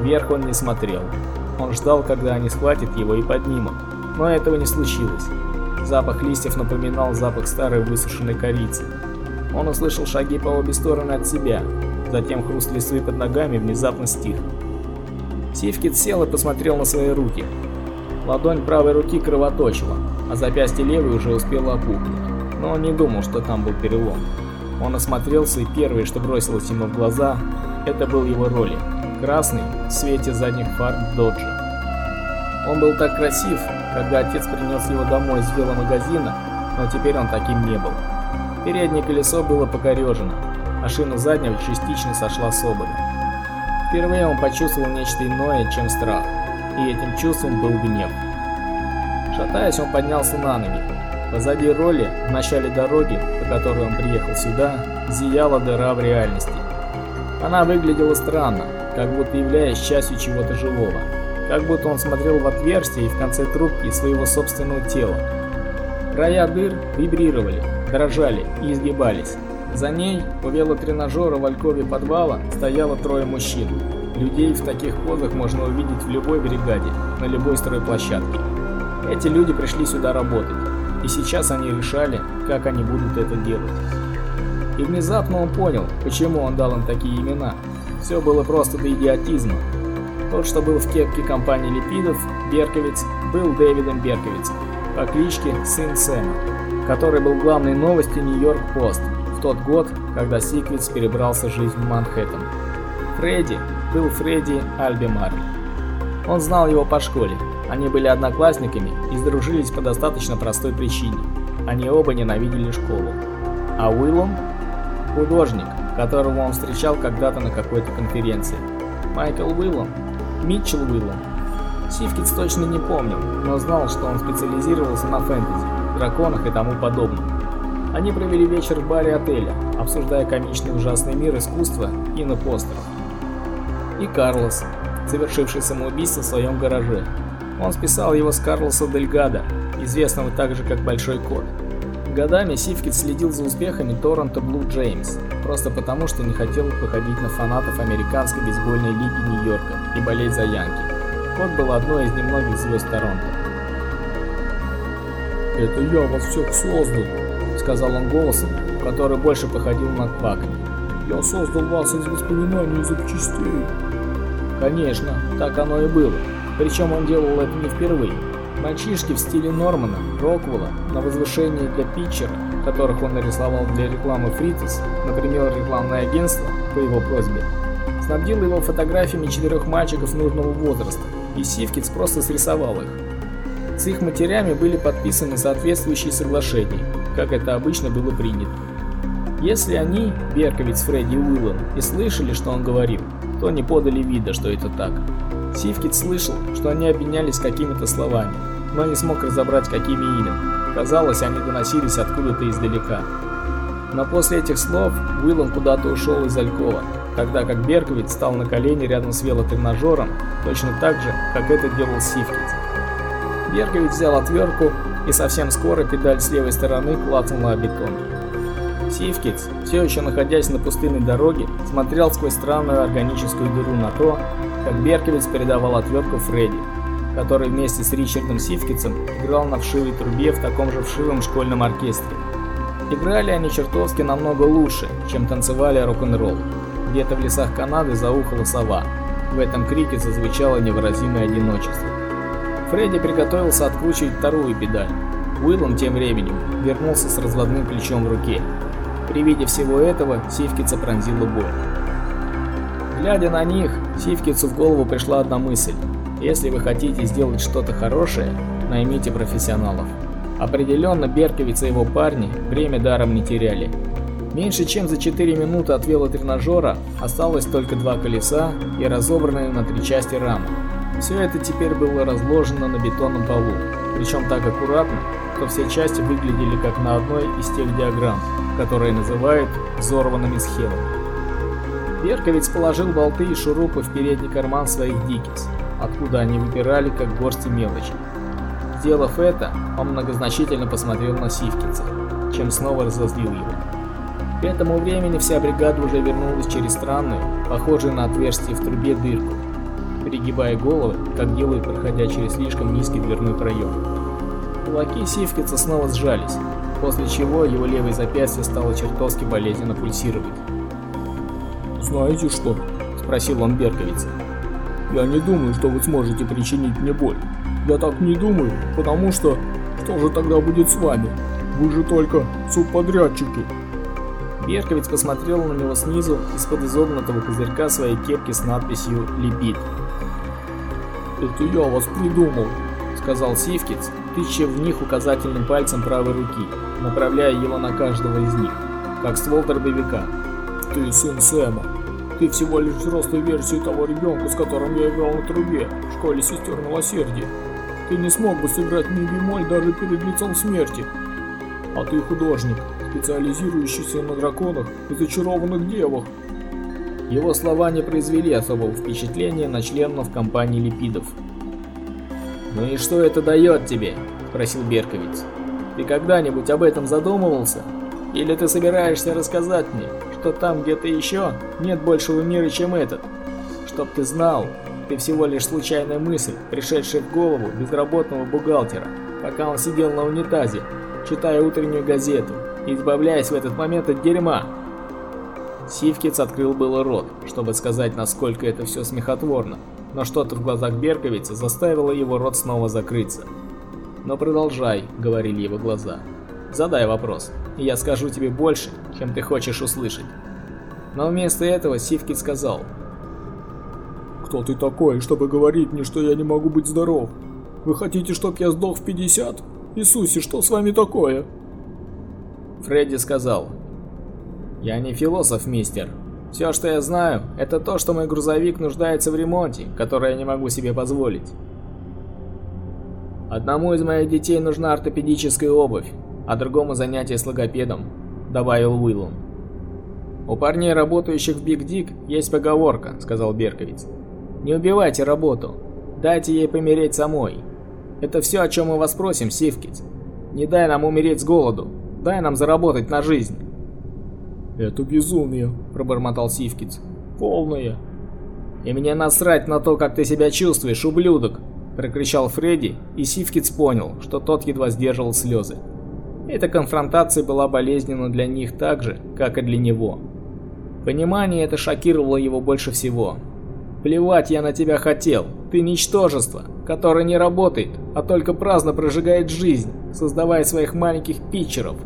Вверх он не смотрел. Он ждал, когда они схватят его и поднимут, но этого не случилось. Запах листьев напоминал запах старой высушенной корицы. Он услышал шаги по обе стороны от себя, затем хруст листвы под ногами внезапно стих. Сивкит сел и посмотрел на свои руки, Ладонь правой руки кровоточила, а запястье левой уже успело опухнуть. Но он не думал, что там был перелом. Он осмотрелся, и первое, что бросилось ему в глаза, это был его роли. Красный в свете задних фар Доджа. Он был так красив, когда отец принес его домой из веломагазина, но теперь он таким не был. Переднее колесо было покорежено, а шина заднего частично сошла с обода. Впервые он почувствовал нечто иное, чем страх и этим чувством был гнев. Шатаясь, он поднялся на ноги. Позади роли, в начале дороги, по которой он приехал сюда, зияла дыра в реальности. Она выглядела странно, как будто являясь частью чего-то живого. Как будто он смотрел в отверстие и в конце трубки своего собственного тела. Края дыр вибрировали, дрожали и изгибались. За ней, у велотренажера в алькове подвала, стояло трое мужчин. Людей в таких позах можно увидеть в любой бригаде, на любой стройплощадке. Эти люди пришли сюда работать, и сейчас они решали, как они будут это делать. И внезапно он понял, почему он дал им такие имена. Все было просто до идиотизма. Тот, что был в кепке компании Липидов, Берковиц, был Дэвидом Берковицем по кличке Сын Сэма, который был главной новостью Нью-Йорк Пост в тот год, когда Сиквиц перебрался жить в Манхэттен. Фредди был Фредди Альбемар. Он знал его по школе, они были одноклассниками и сдружились по достаточно простой причине. Они оба ненавидели школу. А Уиллом – художник, которого он встречал когда-то на какой-то конференции. Майкл Уиллом, Митчелл Уиллом. Сивкиц точно не помнил, но знал, что он специализировался на фэнтези, драконах и тому подобном. Они провели вечер в баре отеля, обсуждая комичный ужасный мир искусства и на постерах. И Карлос, совершивший самоубийство в своем гараже. Он списал его с Карлоса Дельгада, известного также как Большой Кот. Годами Сивкит следил за успехами Торонто Блу Джеймс, просто потому что не хотел походить на фанатов американской бейсбольной лиги Нью-Йорка и болеть за Янки. Кот был одной из немногих звезд Торонто. «Это я вас всех создал», — сказал он голосом, который больше походил на кваканье. «Я создал вас из воспоминаний и запчастей». Конечно, так оно и было. Причем он делал это не впервые. Мальчишки в стиле Нормана, Роквелла, на возвышении для питчера, которых он нарисовал для рекламы Фритис, например, рекламное агентство, по его просьбе, снабдил его фотографиями четырех мальчиков нужного возраста, и Сивкиц просто срисовал их. С их матерями были подписаны соответствующие соглашения, как это обычно было принято. Если они, Берковиц, Фредди Уиллан, и слышали, что он говорил, то не подали вида, что это так. Сивкит слышал, что они обменялись какими-то словами, но не смог разобрать, какими именно. Казалось, они доносились откуда-то издалека. Но после этих слов Уиллан куда-то ушел из Алькова, тогда как Берковиц стал на колени рядом с велотренажером, точно так же, как это делал Сивкит. Берковиц взял отвертку, и совсем скоро педаль с левой стороны клацнула о бетон. Сивкиц, все еще находясь на пустынной дороге, смотрел сквозь странную органическую дыру на то, как Берковиц передавал отвертку Фредди, который вместе с Ричардом Сивкицем играл на вшивой трубе в таком же вшивом школьном оркестре. Играли они чертовски намного лучше, чем танцевали рок-н-ролл. Где-то в лесах Канады заухала сова. В этом крике зазвучало невыразимое одиночество. Фредди приготовился откручивать вторую педаль. Уиллом тем временем вернулся с разводным плечом в руке. При виде всего этого Сивкица пронзила боль. Глядя на них, Сивкицу в голову пришла одна мысль. Если вы хотите сделать что-то хорошее, наймите профессионалов. Определенно Берковиц и его парни время даром не теряли. Меньше чем за 4 минуты от велотренажера осталось только два колеса и разобранные на три части рамы. Все это теперь было разложено на бетонном полу, причем так аккуратно, что все части выглядели как на одной из тех диаграмм, которые называют взорванными схемами. Берковиц положил болты и шурупы в передний карман своих дикис, откуда они выпирали, как горсти мелочи. Сделав это, он многозначительно посмотрел на Сивкица, чем снова разозлил его. К этому времени вся бригада уже вернулась через странную, похожую на отверстие в трубе дырку, перегибая головы, как делают, проходя через слишком низкий дверной проем. Кулаки Сивкица снова сжались, после чего его левое запястье стало чертовски болезненно пульсировать. «Знаете что?» – спросил он Берковица. «Я не думаю, что вы сможете причинить мне боль. Я так не думаю, потому что... Что же тогда будет с вами? Вы же только субподрядчики». Берковиц посмотрел на него снизу из-под изогнутого козырька своей кепки с надписью «Липид». «Это я вас придумал», — сказал Сивкиц, тыча в них указательным пальцем правой руки, направляя его на каждого из них, как ствол дробовика. «Ты сын Сэма. Ты всего лишь взрослая версия того ребенка, с которым я играл на трубе в школе сестер милосердия. Ты не смог бы сыграть ми бемоль даже перед лицом смерти. А ты художник, специализирующийся на драконах и зачарованных девах. Его слова не произвели особого впечатления на членов компании Липидов. «Ну и что это дает тебе?» – спросил Берковиц. «Ты когда-нибудь об этом задумывался? Или ты собираешься рассказать мне, что там где-то еще нет большего мира, чем этот? Чтоб ты знал, ты всего лишь случайная мысль, пришедшая в голову безработного бухгалтера, пока он сидел на унитазе, читая утреннюю газету и избавляясь в этот момент от дерьма». Сивкиц открыл было рот, чтобы сказать, насколько это все смехотворно, но что-то в глазах Берковица заставило его рот снова закрыться. «Но продолжай», — говорили его глаза. «Задай вопрос, и я скажу тебе больше, чем ты хочешь услышать». Но вместо этого Сивкит сказал. «Кто ты такой, чтобы говорить мне, что я не могу быть здоров? Вы хотите, чтоб я сдох в 50? Иисусе, что с вами такое?» Фредди сказал. «Я не философ, мистер. Все, что я знаю, это то, что мой грузовик нуждается в ремонте, который я не могу себе позволить. Одному из моих детей нужна ортопедическая обувь, а другому занятие с логопедом», — добавил Уиллон. «У парней, работающих в Биг Дик, есть поговорка», — сказал Берковиц. «Не убивайте работу, дайте ей помереть самой. Это все, о чем мы вас просим, Сивкиц. Не дай нам умереть с голоду, дай нам заработать на жизнь». «Это безумие», – пробормотал Сивкиц. «Полное». «И мне насрать на то, как ты себя чувствуешь, ублюдок!» – прокричал Фредди, и Сивкиц понял, что тот едва сдерживал слезы. Эта конфронтация была болезненна для них так же, как и для него. Понимание это шокировало его больше всего. «Плевать я на тебя хотел, ты ничтожество, которое не работает, а только праздно прожигает жизнь, создавая своих маленьких питчеров,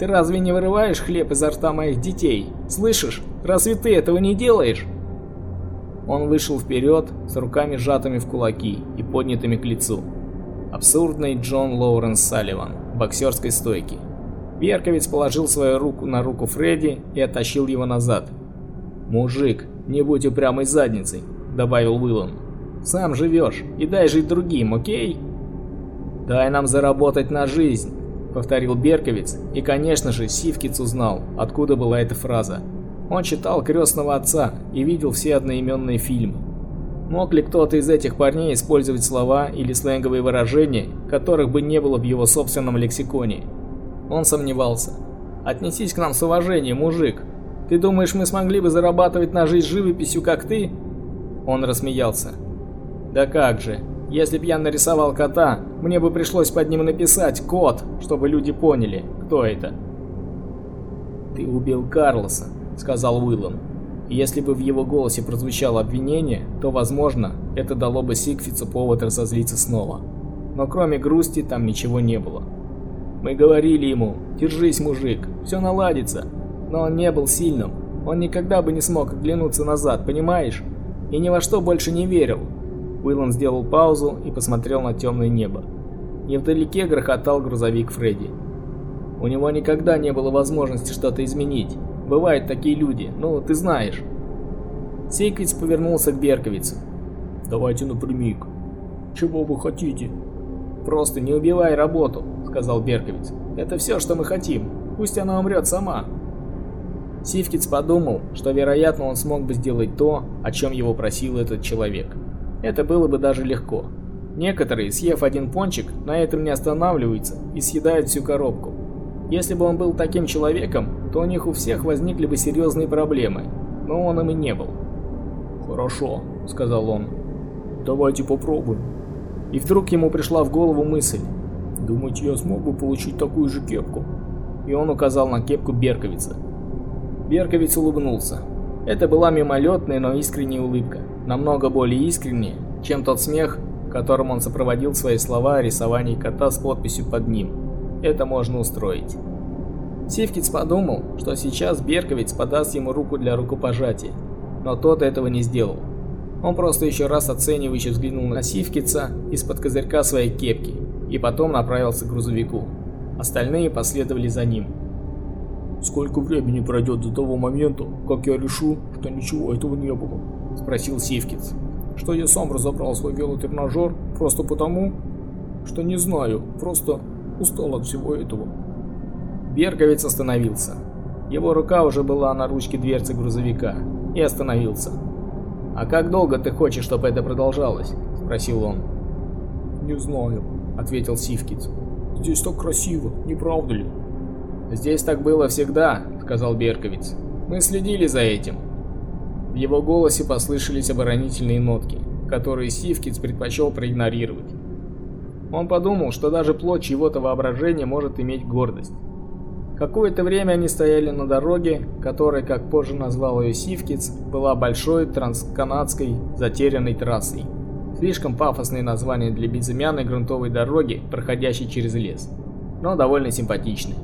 ты разве не вырываешь хлеб изо рта моих детей? Слышишь? Разве ты этого не делаешь?» Он вышел вперед с руками сжатыми в кулаки и поднятыми к лицу. Абсурдный Джон Лоуренс Салливан в боксерской стойке. Берковиц положил свою руку на руку Фредди и оттащил его назад. «Мужик, не будь упрямой задницей», — добавил Уиллон. «Сам живешь, и дай жить другим, окей?» «Дай нам заработать на жизнь», повторил Берковиц, и, конечно же, Сивкиц узнал, откуда была эта фраза. Он читал «Крестного отца» и видел все одноименные фильмы. Мог ли кто-то из этих парней использовать слова или сленговые выражения, которых бы не было в его собственном лексиконе? Он сомневался. «Отнесись к нам с уважением, мужик. Ты думаешь, мы смогли бы зарабатывать на жизнь живописью, как ты?» Он рассмеялся. «Да как же, если б я нарисовал кота, мне бы пришлось под ним написать «кот», чтобы люди поняли, кто это. «Ты убил Карлоса», — сказал Уиллан. если бы в его голосе прозвучало обвинение, то, возможно, это дало бы Сигфицу повод разозлиться снова. Но кроме грусти там ничего не было. Мы говорили ему «Держись, мужик, все наладится», но он не был сильным, он никогда бы не смог оглянуться назад, понимаешь? И ни во что больше не верил, Уиллан сделал паузу и посмотрел на темное небо. Невдалеке грохотал грузовик Фредди. У него никогда не было возможности что-то изменить. Бывают такие люди, ну, ты знаешь. Сейквиц повернулся к Берковицу. «Давайте напрямик. Чего вы хотите?» «Просто не убивай работу», — сказал Берковиц. «Это все, что мы хотим. Пусть она умрет сама». Сивкиц подумал, что, вероятно, он смог бы сделать то, о чем его просил этот человек. Это было бы даже легко. Некоторые, съев один пончик, на этом не останавливаются и съедают всю коробку. Если бы он был таким человеком, то у них у всех возникли бы серьезные проблемы, но он им и не был. «Хорошо», — сказал он. «Давайте попробуем». И вдруг ему пришла в голову мысль. «Думаете, я смогу получить такую же кепку?» И он указал на кепку Берковица. Берковиц улыбнулся. Это была мимолетная, но искренняя улыбка, намного более искренняя, чем тот смех, которым он сопроводил свои слова о рисовании кота с подписью под ним. Это можно устроить. Сивкиц подумал, что сейчас Берковиц подаст ему руку для рукопожатия, но тот этого не сделал. Он просто еще раз оценивающе взглянул на Сивкица из-под козырька своей кепки и потом направился к грузовику. Остальные последовали за ним. «Сколько времени пройдет до того момента, как я решу, что ничего этого не было?» – спросил Сивкиц. «Что я сам разобрал свой велотренажер просто потому, что не знаю, просто устал от всего этого». Берковец остановился. Его рука уже была на ручке дверцы грузовика и остановился. «А как долго ты хочешь, чтобы это продолжалось?» – спросил он. «Не знаю», – ответил Сивкиц. «Здесь так красиво, не правда ли?» «Здесь так было всегда», — сказал Берковиц. «Мы следили за этим». В его голосе послышались оборонительные нотки, которые Сивкиц предпочел проигнорировать. Он подумал, что даже плоть чего-то воображения может иметь гордость. Какое-то время они стояли на дороге, которая, как позже назвал ее Сивкиц, была большой трансканадской затерянной трассой. Слишком пафосное название для безымянной грунтовой дороги, проходящей через лес, но довольно симпатичной.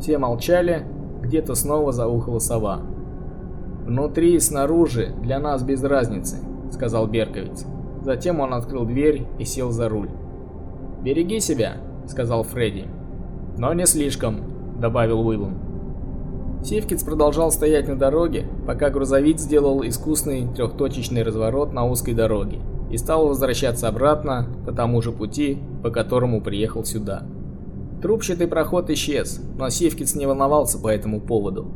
Все молчали, где-то снова заухала сова. «Внутри и снаружи для нас без разницы», — сказал Берковиц. Затем он открыл дверь и сел за руль. «Береги себя», — сказал Фредди. «Но не слишком», добавил Уиллон. Сивкиц продолжал стоять на дороге, пока грузовик сделал искусный трехточечный разворот на узкой дороге и стал возвращаться обратно по тому же пути, по которому приехал сюда. Трубчатый проход исчез, но Сивкиц не волновался по этому поводу.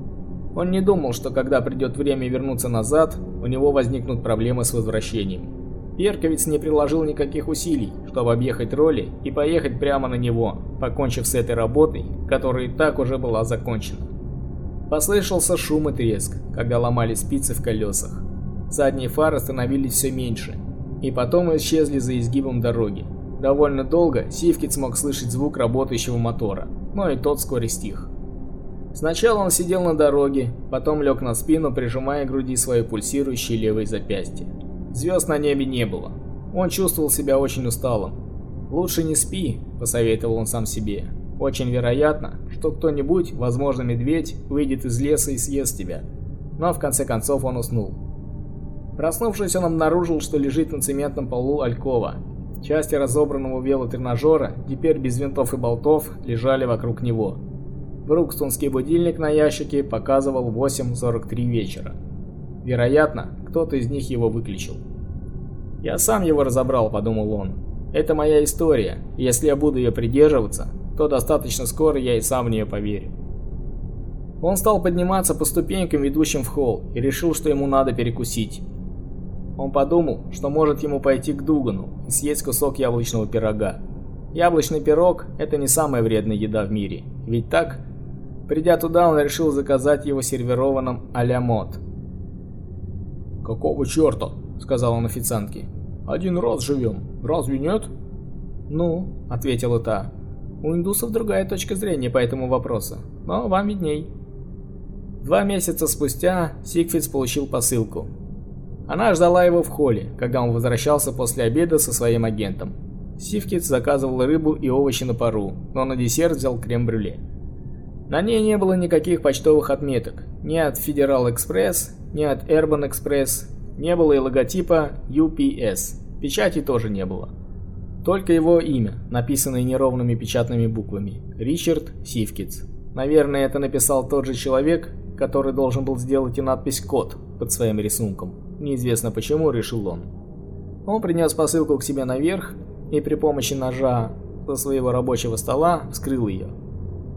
Он не думал, что когда придет время вернуться назад, у него возникнут проблемы с возвращением. Перковиц не приложил никаких усилий, чтобы объехать роли и поехать прямо на него, покончив с этой работой, которая и так уже была закончена. Послышался шум и треск, когда ломали спицы в колесах. Задние фары становились все меньше, и потом исчезли за изгибом дороги. Довольно долго Сивкиц мог слышать звук работающего мотора, но и тот вскоре стих. Сначала он сидел на дороге, потом лег на спину, прижимая к груди свое пульсирующее левое запястье. Звезд на небе не было. Он чувствовал себя очень усталым. «Лучше не спи», – посоветовал он сам себе. «Очень вероятно, что кто-нибудь, возможно медведь, выйдет из леса и съест тебя». Но в конце концов он уснул. Проснувшись, он обнаружил, что лежит на цементном полу Алькова. Части разобранного велотренажера, теперь без винтов и болтов, лежали вокруг него. Брукстонский будильник на ящике показывал 8.43 вечера. Вероятно, кто-то из них его выключил. «Я сам его разобрал», — подумал он. «Это моя история, и если я буду ее придерживаться, то достаточно скоро я и сам в нее поверю». Он стал подниматься по ступенькам, ведущим в холл, и решил, что ему надо перекусить. Он подумал, что может ему пойти к Дугану и съесть кусок яблочного пирога. Яблочный пирог – это не самая вредная еда в мире, ведь так? Придя туда, он решил заказать его сервированным а-ля «Какого черта?» — сказал он официантке. «Один раз живем, разве нет?» «Ну», — ответила та, — «у индусов другая точка зрения по этому вопросу, но вам видней». Два месяца спустя Сигфридс получил посылку. Она ждала его в холле, когда он возвращался после обеда со своим агентом. Сивкиц заказывал рыбу и овощи на пару, но на десерт взял крем-брюле. На ней не было никаких почтовых отметок, ни от Federal Express, ни от Urban Express, не было и логотипа UPS, печати тоже не было. Только его имя, написанное неровными печатными буквами – Ричард Сивкиц. Наверное, это написал тот же человек, который должен был сделать и надпись «Код» под своим рисунком. Неизвестно почему, решил он. Он принес посылку к себе наверх и при помощи ножа со своего рабочего стола вскрыл ее.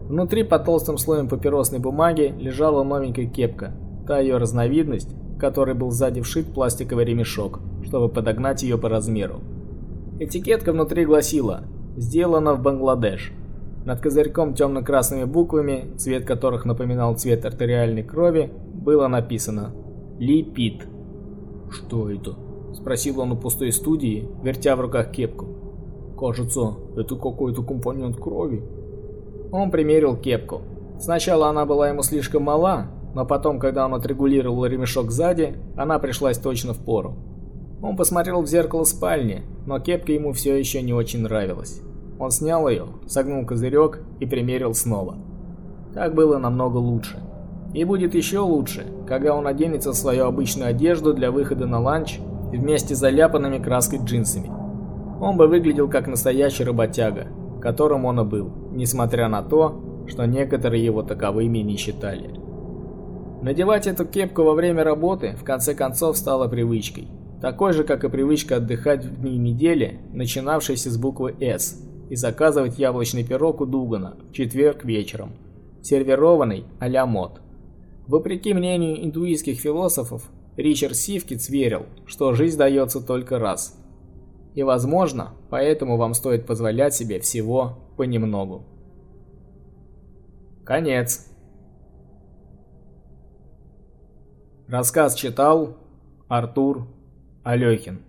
Внутри под толстым слоем папиросной бумаги лежала новенькая кепка, та ее разновидность, которой был сзади вшит пластиковый ремешок, чтобы подогнать ее по размеру. Этикетка внутри гласила «Сделано в Бангладеш». Над козырьком темно-красными буквами, цвет которых напоминал цвет артериальной крови, было написано «Ли Пит». «Что это?» – спросил он у пустой студии, вертя в руках кепку. «Кажется, это какой-то компонент крови». Он примерил кепку. Сначала она была ему слишком мала, но потом, когда он отрегулировал ремешок сзади, она пришлась точно в пору. Он посмотрел в зеркало спальни, но кепка ему все еще не очень нравилась. Он снял ее, согнул козырек и примерил снова. Так было намного лучше. И будет еще лучше, когда он оденется в свою обычную одежду для выхода на ланч вместе с заляпанными краской джинсами. Он бы выглядел как настоящий работяга, которым он и был, несмотря на то, что некоторые его таковыми не считали. Надевать эту кепку во время работы в конце концов стало привычкой, такой же, как и привычка отдыхать в дни недели, начинавшейся с буквы «С», и заказывать яблочный пирог у Дугана в четверг вечером, сервированный а-ля мод. Вопреки мнению индуистских философов, Ричард Сивкиц верил, что жизнь дается только раз – и, возможно, поэтому вам стоит позволять себе всего понемногу. Конец. Рассказ читал Артур Алехин.